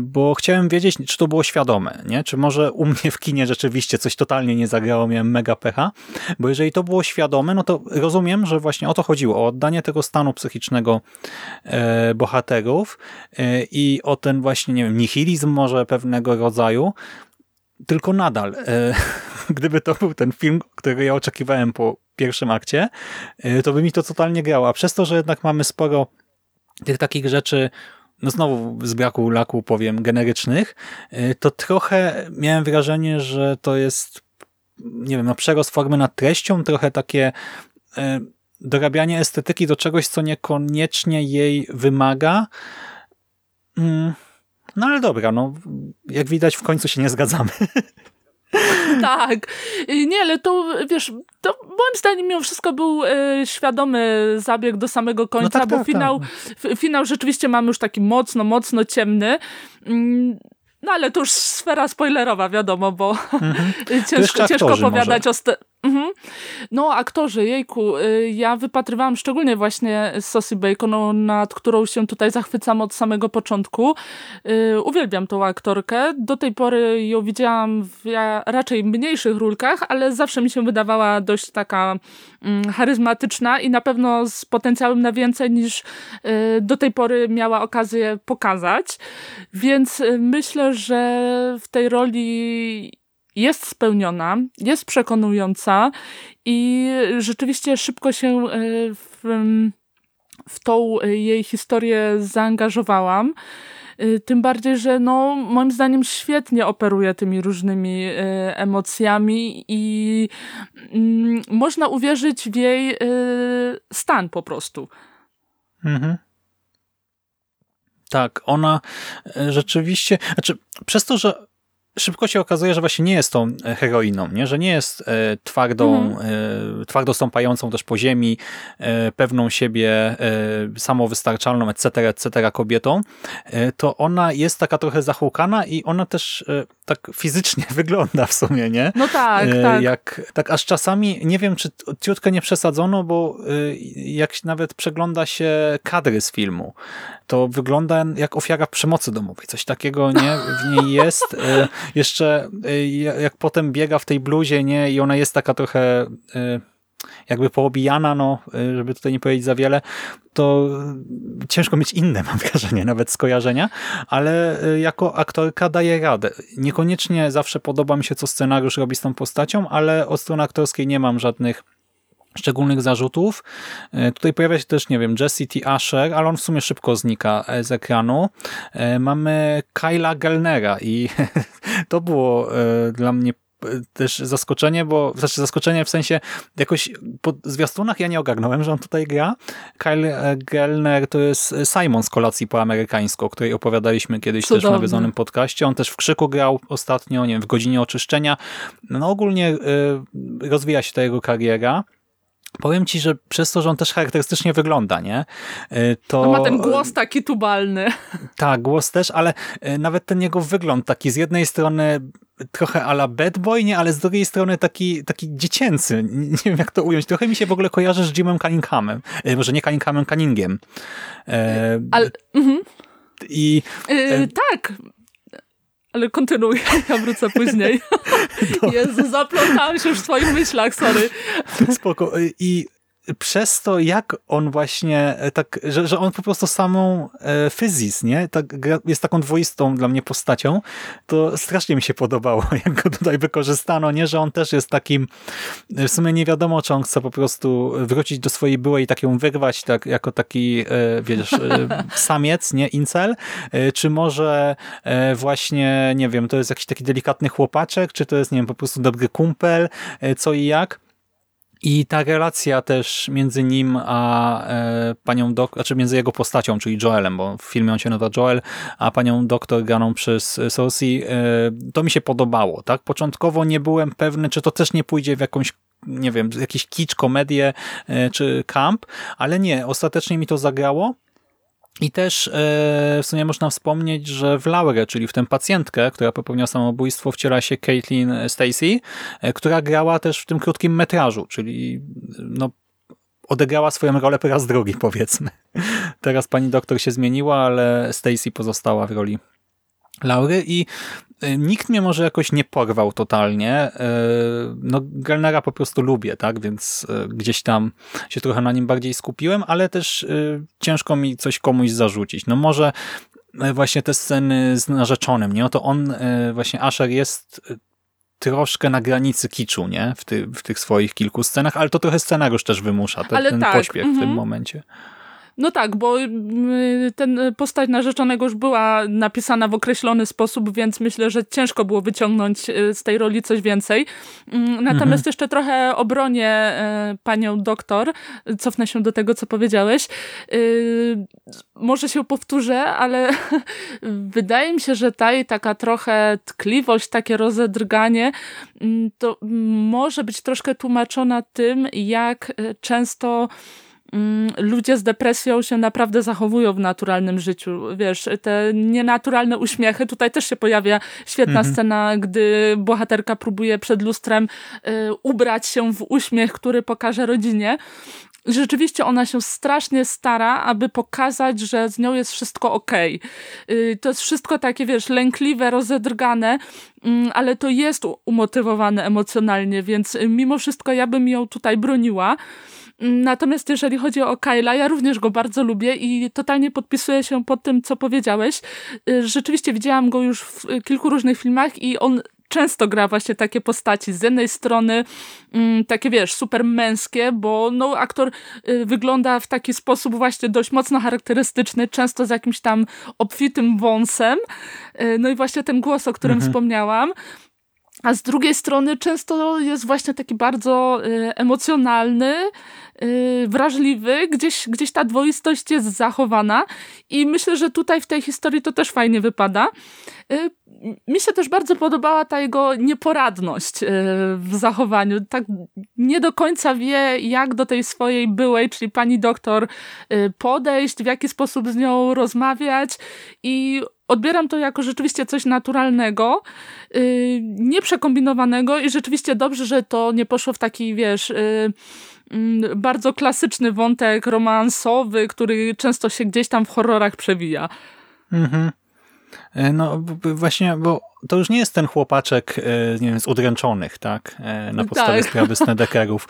[SPEAKER 1] bo chciałem wiedzieć, czy to było świadome, nie? Czy może u mnie w kinie rzeczywiście coś totalnie nie zagrało, miałem mega pecha, bo jeżeli to było świadome, no to rozumiem, że właśnie o to chodziło, o oddanie tego stanu psychicznego bohaterów i o ten właśnie, nie wiem, nihilizm może pewnego rodzaju, tylko nadal, e, gdyby to był ten film, którego ja oczekiwałem po pierwszym akcie, e, to by mi to totalnie grało. A przez to, że jednak mamy sporo tych takich rzeczy, no znowu z braku laku powiem, generycznych, e, to trochę miałem wrażenie, że to jest, nie wiem, no przerost formy nad treścią, trochę takie dorabianie estetyki do czegoś, co niekoniecznie jej wymaga. Mm No ale dobra, no jak widać w końcu się nie zgadzamy.
[SPEAKER 2] tak. Nie, ale to wiesz, to moim zdaniem mimo wszystko był e, świadomy zabieg do samego końca,
[SPEAKER 1] no tak,
[SPEAKER 2] bo
[SPEAKER 1] tak,
[SPEAKER 2] finał,
[SPEAKER 1] tak.
[SPEAKER 2] finał rzeczywiście mamy już taki mocno, mocno ciemny. Mm, no ale to już sfera spoilerowa, wiadomo, bo mhm. ciężko, ciężko opowiadać o... Mhm. No, aktorzy, jejku, y, ja wypatrywałam szczególnie właśnie Sosie Bacon, nad którą się tutaj zachwycam od samego początku. Y, uwielbiam tą aktorkę. Do tej pory ją widziałam w raczej mniejszych rólkach, ale zawsze mi się wydawała dość taka mm, charyzmatyczna i na pewno z potencjałem na więcej niż y, do tej pory miała okazję pokazać. Więc myślę, że w tej roli jest spełniona, jest przekonująca i rzeczywiście szybko się e, w, w tą jej historię zaangażowałam. E, tym bardziej, że no, moim zdaniem świetnie operuje tymi różnymi e, emocjami i można uwierzyć w jej stan po prostu. Mhm.
[SPEAKER 1] Tak, ona rzeczywiście, znaczy przez to, że szybko się okazuje, że właśnie nie jest tą e, heroiną, nie? że nie jest e, twardą, mhm. e, twardo stąpającą też po ziemi, pewną siebie, samowystarczalną, etc., etc. kobietą, to ona jest taka trochę zachłukana i ona też tak fizycznie wygląda w sumie, nie?
[SPEAKER 2] No tak, tak.
[SPEAKER 1] Jak, tak aż czasami, nie wiem, czy ciutkę nie przesadzono, bo jak nawet przegląda się kadry z filmu, to wygląda jak ofiara przemocy domowej. Coś takiego nie w niej jest. E, jeszcze e, jak potem biega w tej bluzie nie i ona jest taka trochę e, jakby poobijana, no, żeby tutaj nie powiedzieć za wiele, to ciężko mieć inne, mam wrażenie, nawet skojarzenia, ale jako aktorka daje radę. Niekoniecznie zawsze podoba mi się, co scenariusz robi z tą postacią, ale od strony aktorskiej nie mam żadnych szczególnych zarzutów. E, tutaj pojawia się też, nie wiem, Jesse T. Asher, ale on w sumie szybko znika e, z ekranu. E, mamy Kyla Gelnera i to było dla mnie też zaskoczenie, bo znaczy zaskoczenie w sensie jakoś po zwiastunach ja nie ogarnąłem, że on tutaj gra. Kyle Gelner to jest Simon z kolacji po amerykańsku, o której opowiadaliśmy kiedyś Cudowne. też w nawiedzonym podcaście. On też w Krzyku grał ostatnio, nie wiem, w Godzinie Oczyszczenia. No ogólnie y, rozwija się ta jego kariera. Powiem ci, że przez to, że on też charakterystycznie wygląda, nie?
[SPEAKER 2] Y, to... Ma ten głos taki tubalny.
[SPEAKER 1] Tak, głos też, ale nawet ten jego wygląd taki z jednej strony trochę ala bad boy, nie? Ale z drugiej strony taki, taki dziecięcy. Nie wiem, jak to ująć. Trochę mi się w ogóle kojarzy z Jimem Cunninghamem. Y, może nie Cunninghamem, Cunningiem.
[SPEAKER 2] E... Ale... Mhm. I... Yy, tak, ale kontynuuj, ja wrócę później. Jezu, zaplątałam się już w swoich myślach, sorry.
[SPEAKER 1] Spoko. I przez to, jak on właśnie, e, tak, że, że on po prostu samą e, nie? Tak, jest taką dwoistą dla mnie postacią, to strasznie mi się podobało, jak go tutaj wykorzystano, nie? Że on też jest takim, w sumie nie wiadomo, czy on chce po prostu wrócić do swojej byłej i tak ją wyrwać, tak, jako taki, e, wiesz, e, samiec, nie? Incel, e, czy może e, właśnie, nie wiem, to jest jakiś taki delikatny chłopaczek, czy to jest, nie wiem, po prostu dobry kumpel, co i jak. I ta relacja też między nim a e, panią doktor, znaczy między jego postacią, czyli Joelem, bo w filmie on się nazywa Joel, a panią doktor graną przez Sosie, e, to mi się podobało. tak Początkowo nie byłem pewny, czy to też nie pójdzie w jakąś nie wiem, jakiś kicz, komedię e, czy camp, ale nie, ostatecznie mi to zagrało i też e, w sumie można wspomnieć, że w Laurę, czyli w tę pacjentkę, która popełniła samobójstwo, wciela się Caitlin Stacy, e, która grała też w tym krótkim metrażu, czyli no, odegrała swoją rolę po raz drugi, powiedzmy. Teraz pani doktor się zmieniła, ale Stacy pozostała w roli Laury i y, nikt mnie może jakoś nie porwał totalnie. Y, no Gelnera po prostu lubię, tak, więc y, gdzieś tam się trochę na nim bardziej skupiłem, ale też ciężko mi coś komuś zarzucić. No może właśnie te sceny z narzeczonym, nie? to on, właśnie Asher jest troszkę na granicy kiczu, nie? W, ty, w tych swoich kilku scenach, ale to trochę scenariusz też wymusza, ten, ten tak. pośpiech mm -hmm. w tym mhm. momencie.
[SPEAKER 2] No tak, bo y, ten postać narzeczonego już była napisana w określony sposób, więc myślę, że ciężko było wyciągnąć y, z tej roli coś więcej. Mm, natomiast mhm. jeszcze trochę obronię y, panią doktor, cofnę się do tego, co powiedziałeś. Może się powtórzę, ale wydaje mi się, że ta jej taka trochę tkliwość, takie rozedrganie, mm, to może być troszkę tłumaczona tym, jak często ludzie z depresją się naprawdę zachowują w naturalnym życiu. Wiesz, te nienaturalne uśmiechy, tutaj też się pojawia świetna mhm. scena, gdy bohaterka próbuje przed lustrem y, ubrać się w uśmiech, który pokaże rodzinie. Rzeczywiście ona się strasznie stara, aby pokazać, że z nią jest wszystko okej. Okay. To jest wszystko takie, wiesz, lękliwe, rozedrgane, mm, ale to jest umotywowane emocjonalnie, więc mimo wszystko ja bym ją tutaj broniła. Natomiast jeżeli chodzi o Kyla, ja również go bardzo lubię i totalnie podpisuję się pod tym, co powiedziałeś. Y, rzeczywiście widziałam go już w kilku różnych filmach i on często gra właśnie takie postaci. Z jednej strony mm, takie, wiesz, super męskie, bo no, aktor y, wygląda w taki sposób właśnie dość mocno charakterystyczny, często z jakimś tam obfitym wąsem. Y, no i właśnie ten głos, o którym mhm. wspomniałam. A z drugiej strony często jest właśnie taki bardzo y, emocjonalny, y, wrażliwy, gdzieś, gdzieś ta dwoistość jest zachowana i myślę, że tutaj w tej historii to też fajnie wypada. Y, mi się też bardzo podobała ta jego nieporadność w zachowaniu. Tak nie do końca wie, jak do tej swojej byłej, czyli pani doktor, podejść, w jaki sposób z nią rozmawiać i odbieram to jako rzeczywiście coś naturalnego, yy, nieprzekombinowanego i rzeczywiście dobrze, że to nie poszło w taki, wiesz, yy, bardzo klasyczny wątek romansowy, który często się gdzieś tam w horrorach przewija. Mhm.
[SPEAKER 1] E, no właśnie, bo to już nie jest ten chłopaczek e, nie wiem, z udręczonych, tak? E, na podstawie tak. sprawy Snedekerów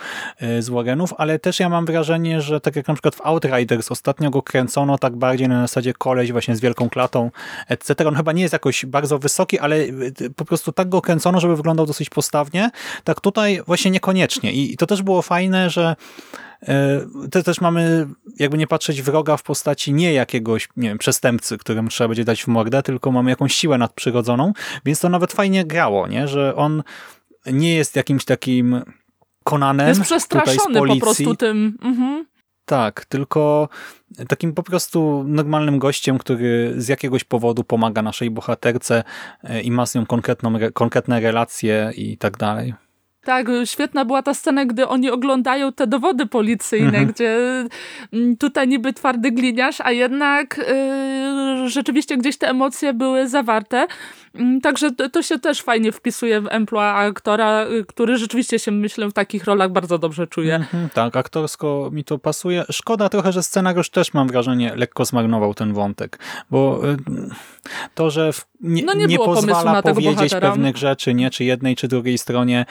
[SPEAKER 1] z Warrenów, ale też ja mam wrażenie, że tak jak na przykład w Outriders ostatnio go kręcono tak bardziej na zasadzie koleś właśnie z wielką klatą, etc. On chyba nie jest jakoś bardzo wysoki, ale po prostu tak go kręcono, żeby wyglądał dosyć postawnie. Tak tutaj właśnie niekoniecznie. I to też było fajne, że E, to też mamy, jakby nie patrzeć, wroga w postaci nie jakiegoś, nie wiem, przestępcy, któremu trzeba będzie dać w mordę, tylko mamy jakąś siłę nadprzyrodzoną, więc to nawet fajnie grało, nie? że on nie jest jakimś takim konanem
[SPEAKER 2] jest przestraszony
[SPEAKER 1] po
[SPEAKER 2] prostu tym. Mhm.
[SPEAKER 1] Tak, tylko takim po prostu normalnym gościem, który z jakiegoś powodu pomaga naszej bohaterce e, i ma z nią konkretną, konkretne relacje i tak dalej.
[SPEAKER 2] Tak, świetna była ta scena, gdy oni oglądają te dowody policyjne, mhm. gdzie mm, tutaj niby twardy gliniarz, a jednak yy, rzeczywiście gdzieś te emocje były zawarte. Yy, także to, to, się też fajnie wpisuje w emploi aktora, yy, który rzeczywiście się, myślę, w takich rolach bardzo dobrze czuje. Mhm,
[SPEAKER 1] tak, aktorsko mi to pasuje. Szkoda trochę, że scenariusz też, mam wrażenie, lekko zmarnował ten wątek, bo y, to, że nie, no nie, nie pozwala powiedzieć pewnych rzeczy, nie, czy jednej, czy drugiej stronie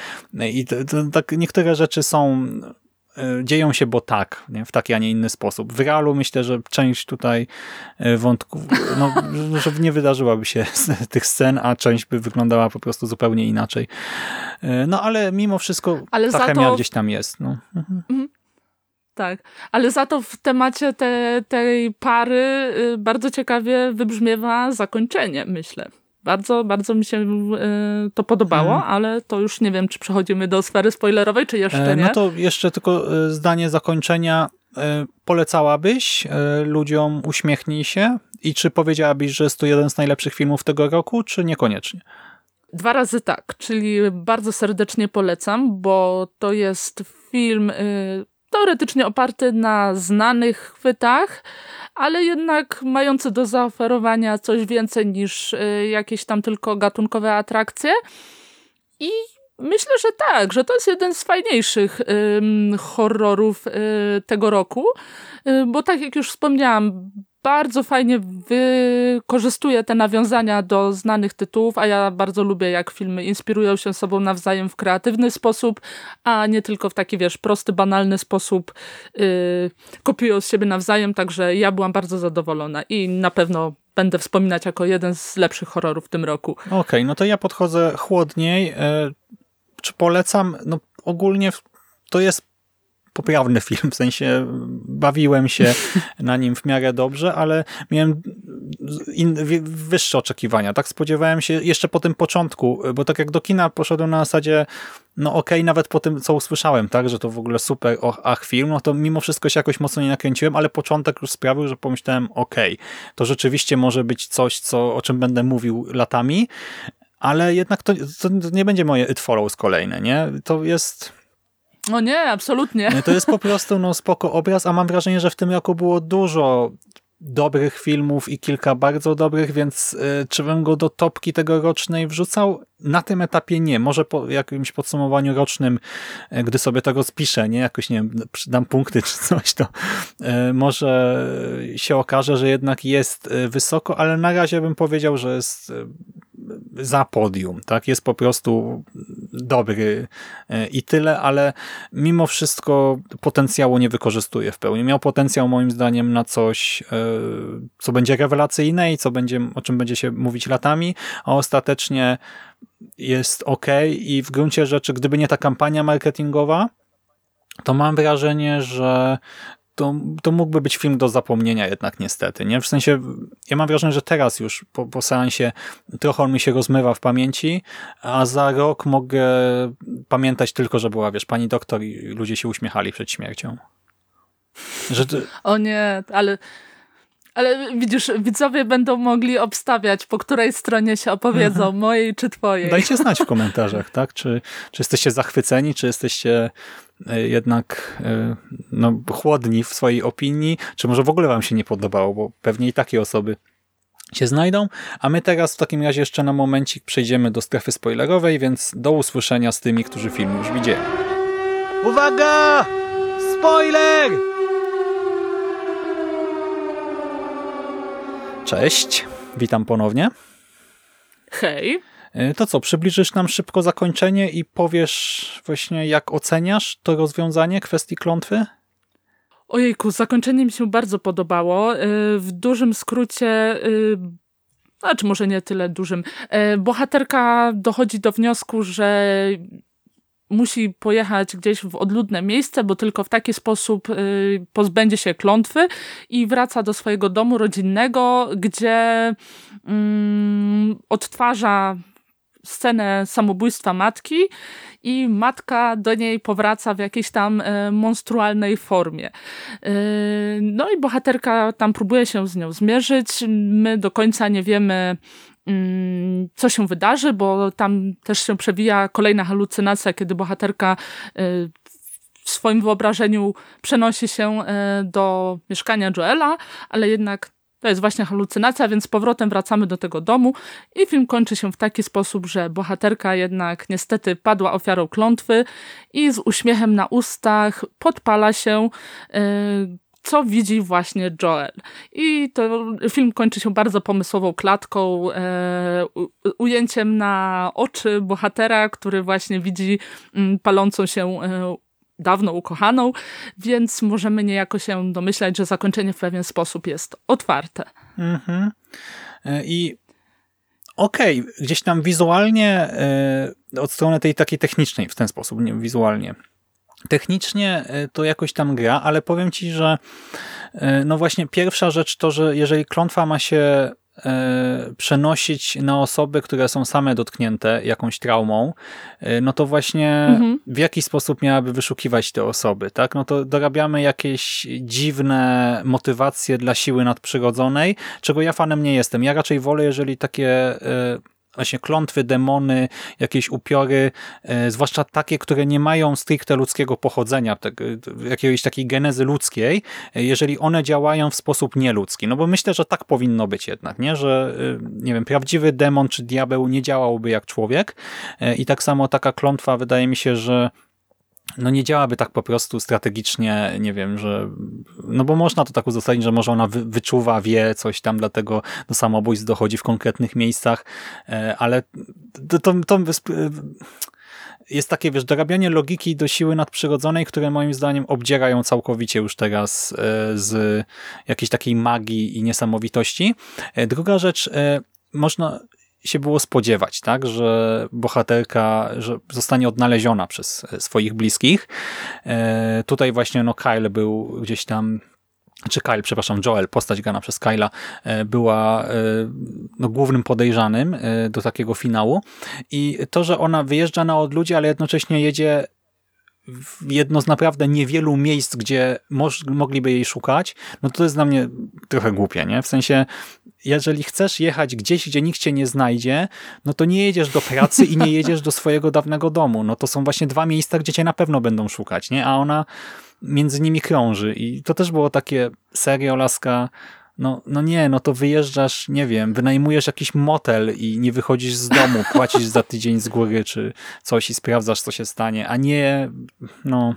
[SPEAKER 1] i to, to, tak niektóre rzeczy są dzieją się, bo tak, nie? w taki, a nie inny sposób. W realu myślę, że część tutaj e, wątków, no, że nie wydarzyłaby się tych scen, a część by wyglądała po prostu zupełnie inaczej. E, no ale mimo wszystko ale ta chemia to... gdzieś tam jest. No. Mhm. mhm.
[SPEAKER 2] Tak, ale za to w temacie te, tej pary y, bardzo ciekawie wybrzmiewa zakończenie, myślę. Bardzo, bardzo mi się y, to podobało, hmm. ale to już nie wiem, czy przechodzimy do sfery spoilerowej, czy jeszcze e,
[SPEAKER 1] nie. No to jeszcze tylko e, zdanie zakończenia. E, polecałabyś ludziom Uśmiechnij się i czy powiedziałabyś, że jest to jeden z najlepszych filmów tego roku, czy niekoniecznie?
[SPEAKER 2] Dwa razy tak, czyli bardzo serdecznie polecam, bo to jest film y, teoretycznie oparty na znanych chwytach, ale jednak mający do zaoferowania coś więcej niż y, jakieś tam tylko gatunkowe atrakcje. I myślę, że tak, że to jest jeden z fajniejszych horrorów y, tego roku, y, bo tak jak już wspomniałam, bardzo fajnie wykorzystuje te nawiązania do znanych tytułów, a ja bardzo lubię, jak filmy inspirują się sobą nawzajem w kreatywny sposób, a nie tylko w taki, wiesz, prosty, banalny sposób yy, kopiują z siebie nawzajem, także ja byłam bardzo zadowolona i na pewno będę wspominać jako jeden z lepszych horrorów w tym roku.
[SPEAKER 1] Okej, okay, no to ja podchodzę chłodniej. E, czy polecam? No ogólnie to jest poprawny film, w sensie bawiłem się na nim w miarę dobrze, ale miałem in, wyższe oczekiwania. Tak spodziewałem się jeszcze po tym początku, bo tak jak do kina poszedłem na zasadzie no okej, okay, nawet po tym, co usłyszałem, tak, że to w ogóle super, och, ach, film, no to mimo wszystko się jakoś mocno nie nakręciłem, ale początek już sprawił, że pomyślałem, okej, okay, to rzeczywiście może być coś, co, o czym będę mówił latami, ale jednak to, to nie będzie moje It Follows kolejne, nie? To jest...
[SPEAKER 2] O nie, absolutnie.
[SPEAKER 1] To jest po prostu no, spoko obraz, a mam wrażenie, że w tym roku było dużo dobrych filmów i kilka bardzo dobrych, więc y, czy bym go do topki tegorocznej wrzucał? Na tym etapie nie. Może po jakimś podsumowaniu rocznym, y, gdy sobie to rozpiszę, nie? Jakoś, nie wiem, dam punkty czy coś, to y, może się okaże, że jednak jest wysoko, ale na razie bym powiedział, że jest za podium, tak? Jest po prostu dobry e, i tyle, ale mimo wszystko potencjału nie wykorzystuje w pełni. Miał potencjał moim zdaniem na coś, e, co będzie rewelacyjne i co będzie, o czym będzie się mówić latami, a ostatecznie jest ok i w gruncie rzeczy, gdyby nie ta kampania marketingowa, to mam wrażenie, że to, to mógłby być film do zapomnienia jednak niestety. Nie? W sensie, ja mam wrażenie, że teraz już po, po seansie trochę on mi się rozmywa w pamięci, a za rok mogę pamiętać tylko, że była, wiesz, pani doktor i ludzie się uśmiechali przed śmiercią.
[SPEAKER 2] Że to... O nie, ale ale widzisz, widzowie będą mogli obstawiać, po której stronie się opowiedzą, mhm. mojej czy twojej.
[SPEAKER 1] Dajcie znać w komentarzach, tak? Czy, czy jesteście zachwyceni, czy jesteście jednak e, no, chłodni w swojej opinii, czy może w ogóle wam się nie podobało, bo pewnie i takie osoby się znajdą, a my teraz w takim razie jeszcze na momencik przejdziemy do strefy spoilerowej, więc do usłyszenia z tymi, którzy film już widzieli. Uwaga! Spoiler! Cześć, witam ponownie.
[SPEAKER 2] Hej.
[SPEAKER 1] E, to co, przybliżysz nam szybko zakończenie i powiesz właśnie jak oceniasz to rozwiązanie kwestii klątwy?
[SPEAKER 2] Ojejku, zakończenie mi się bardzo podobało. E, w dużym skrócie znaczy może nie tyle dużym. Bohaterka dochodzi do wniosku, że musi pojechać gdzieś w odludne miejsce, bo tylko w taki sposób pozbędzie się klątwy i wraca do swojego domu rodzinnego, gdzie mm, odtwarza scenę samobójstwa matki i matka do niej powraca w jakiejś tam y, monstrualnej formie. Y, no i bohaterka tam próbuje się z nią zmierzyć. My do końca nie wiemy, Mm, co się wydarzy, bo tam też się przewija kolejna halucynacja, kiedy bohaterka y, w swoim wyobrażeniu przenosi się do mieszkania Joela, ale jednak to jest właśnie halucynacja, więc z powrotem wracamy do tego domu i film kończy się w taki sposób, że bohaterka jednak niestety padła ofiarą klątwy i z uśmiechem na ustach podpala się y, co widzi właśnie Joel. I to film kończy się bardzo pomysłową klatką, e, ujęciem na oczy bohatera, który właśnie widzi mm, palącą się e, dawno ukochaną, więc możemy niejako się domyślać, że zakończenie w pewien sposób jest otwarte.
[SPEAKER 1] Mhm. E, I okej, okay, gdzieś tam wizualnie e, od strony tej takiej technicznej w ten sposób, nie wizualnie Technicznie e, to jakoś tam gra, ale powiem Ci, że no właśnie pierwsza rzecz to, że jeżeli klątwa ma się przenosić na osoby, które są same dotknięte jakąś traumą, no to właśnie mhm. w jaki sposób miałaby wyszukiwać te osoby, tak? No to dorabiamy jakieś dziwne motywacje dla siły nadprzyrodzonej, czego ja fanem nie jestem. Ja raczej wolę, jeżeli takie właśnie klątwy, demony, jakieś upiory, e, zwłaszcza takie, które nie mają stricte ludzkiego pochodzenia, tak, e, jakiejś takiej genezy ludzkiej, e, jeżeli one działają w sposób nieludzki. No bo myślę, że tak powinno być jednak, nie? że nie wiem, prawdziwy demon czy diabeł nie działałby jak człowiek i tak samo taka klątwa wydaje mi się, że no nie działaby tak po prostu strategicznie, nie wiem, że no bo można to tak uzasadnić, że może ona wy, wyczuwa, wie coś tam, dlatego do samobójstw dochodzi w konkretnych miejscach, e, ale to, to, to jest takie, wiesz, dorabianie logiki do siły nadprzyrodzonej, które moim zdaniem obdzierają całkowicie już teraz e, z jakiejś takiej magii i niesamowitości. E, druga rzecz, można się było spodziewać, tak, że bohaterka że zostanie odnaleziona przez swoich bliskich. E, tutaj właśnie no Kyle był gdzieś tam czy Kyle, przepraszam, Joel, postać grana przez Kyla, e, była e, no, głównym podejrzanym e, do takiego finału. I to, że ona wyjeżdża na odludzie, ale jednocześnie jedzie w jedno z naprawdę niewielu miejsc, gdzie mogliby jej szukać, no to jest dla mnie trochę głupie, nie? W sensie, jeżeli chcesz jechać gdzieś, gdzie nikt cię nie znajdzie, no to nie jedziesz do pracy i nie jedziesz do swojego dawnego domu. No to są właśnie dwa miejsca, gdzie cię na pewno będą szukać, nie? A ona między nimi krąży i to też było takie serio, laska, no, no nie, no to wyjeżdżasz, nie wiem, wynajmujesz jakiś motel i nie wychodzisz z domu, płacisz za tydzień z góry czy coś i sprawdzasz, co się stanie, a nie, no...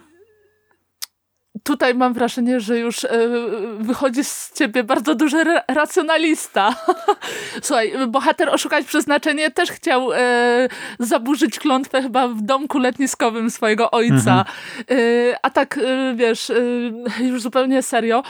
[SPEAKER 2] Tutaj mam wrażenie, że już y, wychodzi z ciebie bardzo duży racjonalista. Słuchaj, bohater oszukać przeznaczenie też chciał y, zaburzyć klątwę chyba w domku letniskowym swojego ojca. Mhm. a tak, wiesz, już zupełnie serio,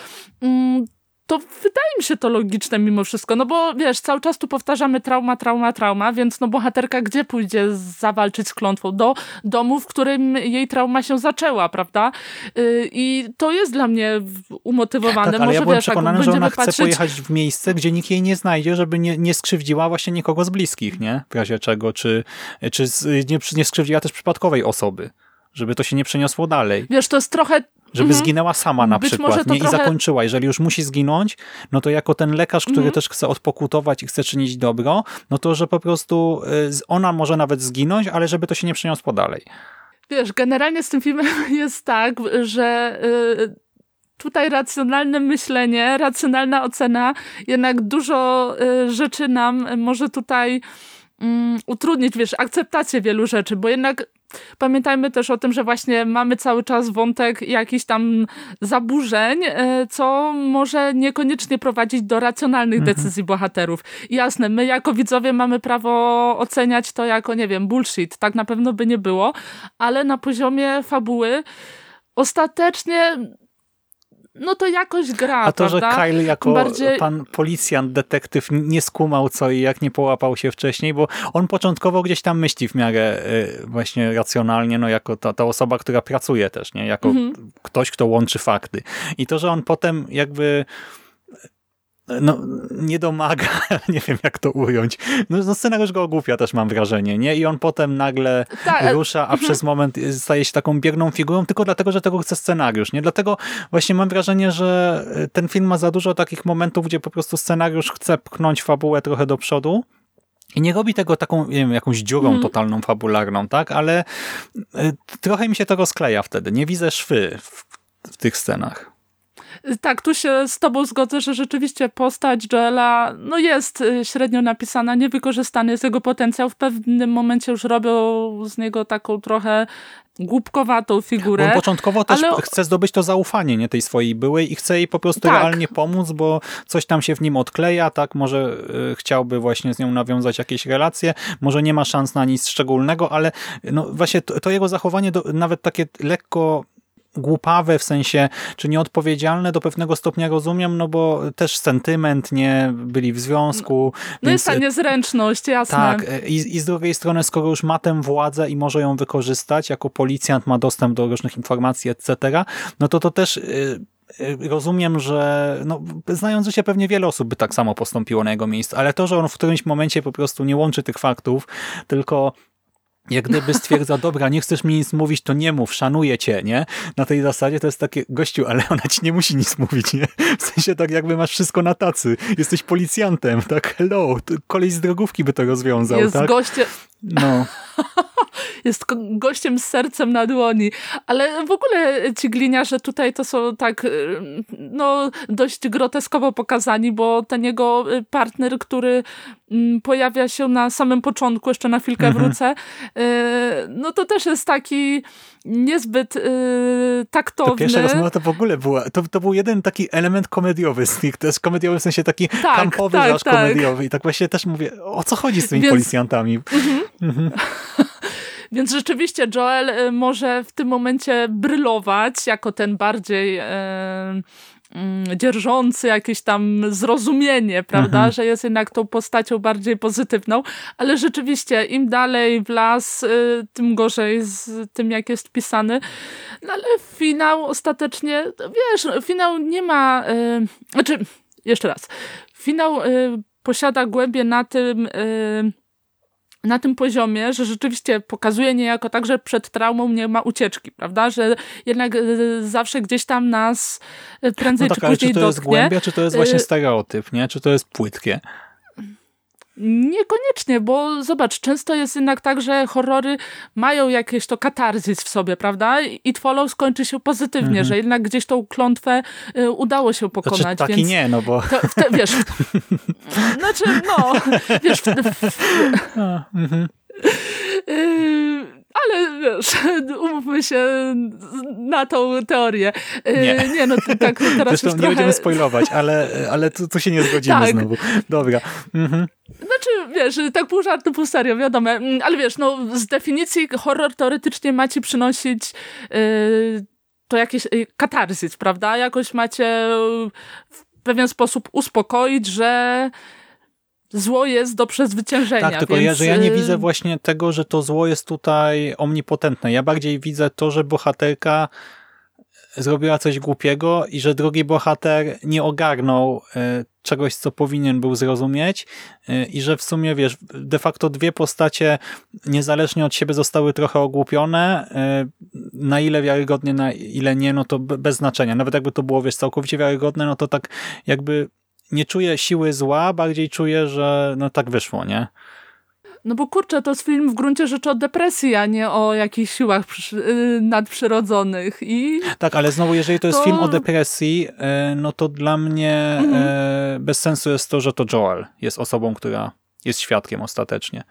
[SPEAKER 2] mm, to wydaje mi się to logiczne mimo wszystko, no bo wiesz, cały czas tu powtarzamy trauma, trauma, trauma, więc no bohaterka gdzie pójdzie zawalczyć z klątwą? Do domu, w którym jej trauma się zaczęła, prawda? Yy, I to jest dla mnie umotywowane.
[SPEAKER 1] Tak, ale
[SPEAKER 2] Może
[SPEAKER 1] ja byłem
[SPEAKER 2] wiesz,
[SPEAKER 1] przekonany, że ona patrzeć... chce pojechać w miejsce, gdzie nikt jej nie znajdzie, żeby nie, nie skrzywdziła właśnie nikogo z bliskich, nie? W razie czego, czy, czy nie, nie skrzywdziła też przypadkowej osoby żeby to się nie przeniosło dalej.
[SPEAKER 2] Wiesz, to jest trochę
[SPEAKER 1] żeby mhm. zginęła sama na Być przykład nie? Trochę... i zakończyła. Jeżeli już musi zginąć, no to jako ten lekarz, który mhm. też chce odpokutować i chce czynić dobro, no to, że po prostu y, ona może nawet zginąć, ale żeby to się nie przeniosło dalej.
[SPEAKER 2] Wiesz, generalnie z tym filmem jest tak, że y, tutaj racjonalne myślenie, racjonalna ocena jednak dużo y, rzeczy nam może tutaj mm, utrudnić, wiesz, akceptację wielu rzeczy, bo jednak Pamiętajmy też o tym, że właśnie mamy cały czas wątek jakichś tam zaburzeń, e, co może niekoniecznie prowadzić do racjonalnych mhm. decyzji bohaterów. jasne, my jako widzowie mamy prawo oceniać to jako, nie wiem, bullshit. Tak na pewno by nie było, ale na poziomie fabuły ostatecznie no to jakoś gra,
[SPEAKER 1] A to,
[SPEAKER 2] prawda?
[SPEAKER 1] że Kyle jako Bardziej... pan policjant, detektyw nie skumał co i jak nie połapał się wcześniej, bo on początkowo gdzieś tam myśli w miarę y, właśnie racjonalnie, no jako ta, ta osoba, która pracuje też, nie? Jako mhm. ktoś, kto łączy fakty. I to, że on potem jakby no, nie domaga, nie wiem jak to ująć. No, no scenariusz go ogłupia też mam wrażenie, nie? I on potem nagle tak. rusza, a mhm. przez moment staje się taką bierną figurą tylko dlatego, że tego chce scenariusz, nie? Dlatego właśnie mam wrażenie, że ten film ma za dużo takich momentów, gdzie po prostu scenariusz chce pchnąć fabułę trochę do przodu, i nie robi tego taką, nie wiem, jakąś dziurą mm. totalną, fabularną, tak? Ale y, trochę mi się to rozkleja wtedy. Nie widzę szwy w, w tych scenach.
[SPEAKER 2] Tak, tu się z tobą zgodzę, że rzeczywiście postać Joela no jest y, średnio napisana, niewykorzystany jest jego potencjał. W pewnym momencie już robią z niego taką trochę głupkowatą figurę.
[SPEAKER 1] On początkowo też ale... chce zdobyć to zaufanie nie tej swojej byłej i chce jej po prostu tak. realnie pomóc, bo coś tam się w nim odkleja, tak, może y, chciałby właśnie z nią nawiązać jakieś relacje, może nie ma szans na nic szczególnego, ale no właśnie to, to jego zachowanie do, nawet takie lekko głupawe, w sensie, czy nieodpowiedzialne do pewnego stopnia rozumiem, no bo też sentyment, nie, byli w związku.
[SPEAKER 2] No więc, jest ta e, niezręczność, jasne.
[SPEAKER 1] Tak, e, i, i z drugiej strony, skoro już ma tę władzę i może ją wykorzystać, jako policjant ma dostęp do różnych informacji, etc., no to to też y, rozumiem, że no, znając się pewnie wiele osób by tak samo postąpiło na jego miejscu, ale to, że on w którymś momencie po prostu nie łączy tych faktów, tylko jak gdyby stwierdza, dobra, nie chcesz mi nic mówić, to nie mów, szanuję cię, nie? Na tej zasadzie to jest takie, gościu, ale ona ci nie musi nic mówić, nie? W sensie tak jakby masz wszystko na tacy. Jesteś policjantem, tak? Hello, kolej z drogówki by to rozwiązał,
[SPEAKER 2] jest
[SPEAKER 1] tak?
[SPEAKER 2] Goście...
[SPEAKER 1] No.
[SPEAKER 2] jest gościem z sercem na dłoni. Ale w ogóle ci gliniarze tutaj to są tak y, no, dość groteskowo pokazani, bo ten jego y, partner, który mm, pojawia się na samym początku, jeszcze na chwilkę mhm. wrócę, y, no to też jest taki niezbyt taktowny.
[SPEAKER 1] To pierwsza rozmowa to w ogóle była, to, to był jeden taki element komediowy z nich, to jest komediowy w sensie taki tak, kampowy, tak, tak. komediowy i tak właśnie też mówię, o co chodzi z tymi Więc... policjantami? Mhm. Mhm.
[SPEAKER 2] Więc rzeczywiście Joel y, może w tym momencie brylować jako ten bardziej e, mm, dzierżący jakieś tam zrozumienie, prawda, mhm. że jest jednak tą postacią bardziej pozytywną, ale rzeczywiście im dalej w las, y, tym gorzej z tym, jak jest pisany. No ale finał ostatecznie, wiesz, finał nie ma, y, znaczy, jeszcze raz, finał y, posiada głębie na tym, y, na tym poziomie, że rzeczywiście pokazuje niejako tak, że przed traumą nie ma ucieczki, prawda? Że jednak y, zawsze gdzieś tam nas prędzej
[SPEAKER 1] no tak,
[SPEAKER 2] czy później
[SPEAKER 1] czy to
[SPEAKER 2] dotknie.
[SPEAKER 1] jest głębia, czy to jest właśnie stereotyp, nie? Czy to jest płytkie?
[SPEAKER 2] Niekoniecznie, bo zobacz, często jest jednak tak, że horrory mają jakieś to katarzis w sobie, prawda? I Follow skończy się pozytywnie, mhm. że jednak gdzieś tą klątwę y, udało się pokonać. Znaczy,
[SPEAKER 1] taki
[SPEAKER 2] więc
[SPEAKER 1] nie, no bo...
[SPEAKER 2] To, te, wiesz, znaczy, no, wiesz... W, w, A, mhm. y, ale wiesz, umówmy się na tą teorię.
[SPEAKER 1] Y, nie, nie no tak teraz Zresztą nie trochę... będziemy spoilować, ale, ale tu, tu się nie zgodzimy tak. znowu. Dobra. Mhm.
[SPEAKER 2] Znaczy, wiesz, tak pół żartu, pół serio, wiadomo. Mm, ale wiesz, no z definicji horror teoretycznie ma ci przynosić yy, to jakiś yy, katarzys, prawda? Jakoś macie w pewien sposób uspokoić, że zło jest do przezwyciężenia.
[SPEAKER 1] Tak, tylko
[SPEAKER 2] więc...
[SPEAKER 1] ja, że ja nie widzę właśnie tego, że to zło jest tutaj omnipotentne. Ja bardziej widzę to, że bohaterka zrobiła coś głupiego i że drugi bohater nie ogarnął e, czegoś, co powinien był zrozumieć e, i że w sumie, wiesz, de facto dwie postacie niezależnie od siebie zostały trochę ogłupione. Na ile wiarygodnie, na ile nie, no to bez znaczenia. Nawet jakby to było, wiesz, całkowicie wiarygodne, no to tak jakby nie czuję siły zła, bardziej czuję, że no tak wyszło, nie?
[SPEAKER 2] No bo kurczę, to jest film w gruncie rzeczy o depresji, a nie o jakichś siłach y, nadprzyrodzonych. I
[SPEAKER 1] tak, ale znowu, jeżeli to jest to... film o depresji, y, no to dla mnie mhm. Y, bez sensu jest to, że to Joel jest osobą, która jest świadkiem ostatecznie.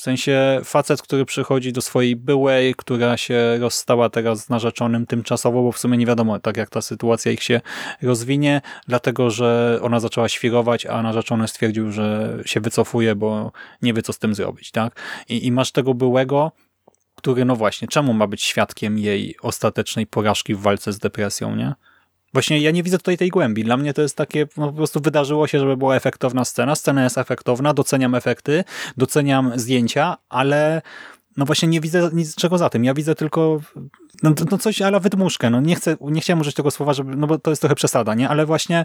[SPEAKER 1] W sensie facet, który przychodzi do swojej byłej, która się rozstała teraz z narzeczonym tymczasowo, bo w sumie nie wiadomo tak jak ta sytuacja ich się rozwinie, dlatego że ona zaczęła świrować, a narzeczony stwierdził, że się wycofuje, bo nie wie co z tym zrobić. tak? I, i masz tego byłego, który no właśnie, czemu ma być świadkiem jej ostatecznej porażki w walce z depresją, nie? Właśnie ja nie widzę tutaj tej głębi. Dla mnie to jest takie, no po prostu wydarzyło się, żeby była efektowna scena. Scena jest efektowna, doceniam efekty, doceniam zdjęcia, ale no właśnie nie widzę niczego za tym. Ja widzę tylko no, no coś ale wydmuszkę. No nie, chcę, nie chciałem użyć tego słowa, żeby, no bo to jest trochę przesada, nie? Ale właśnie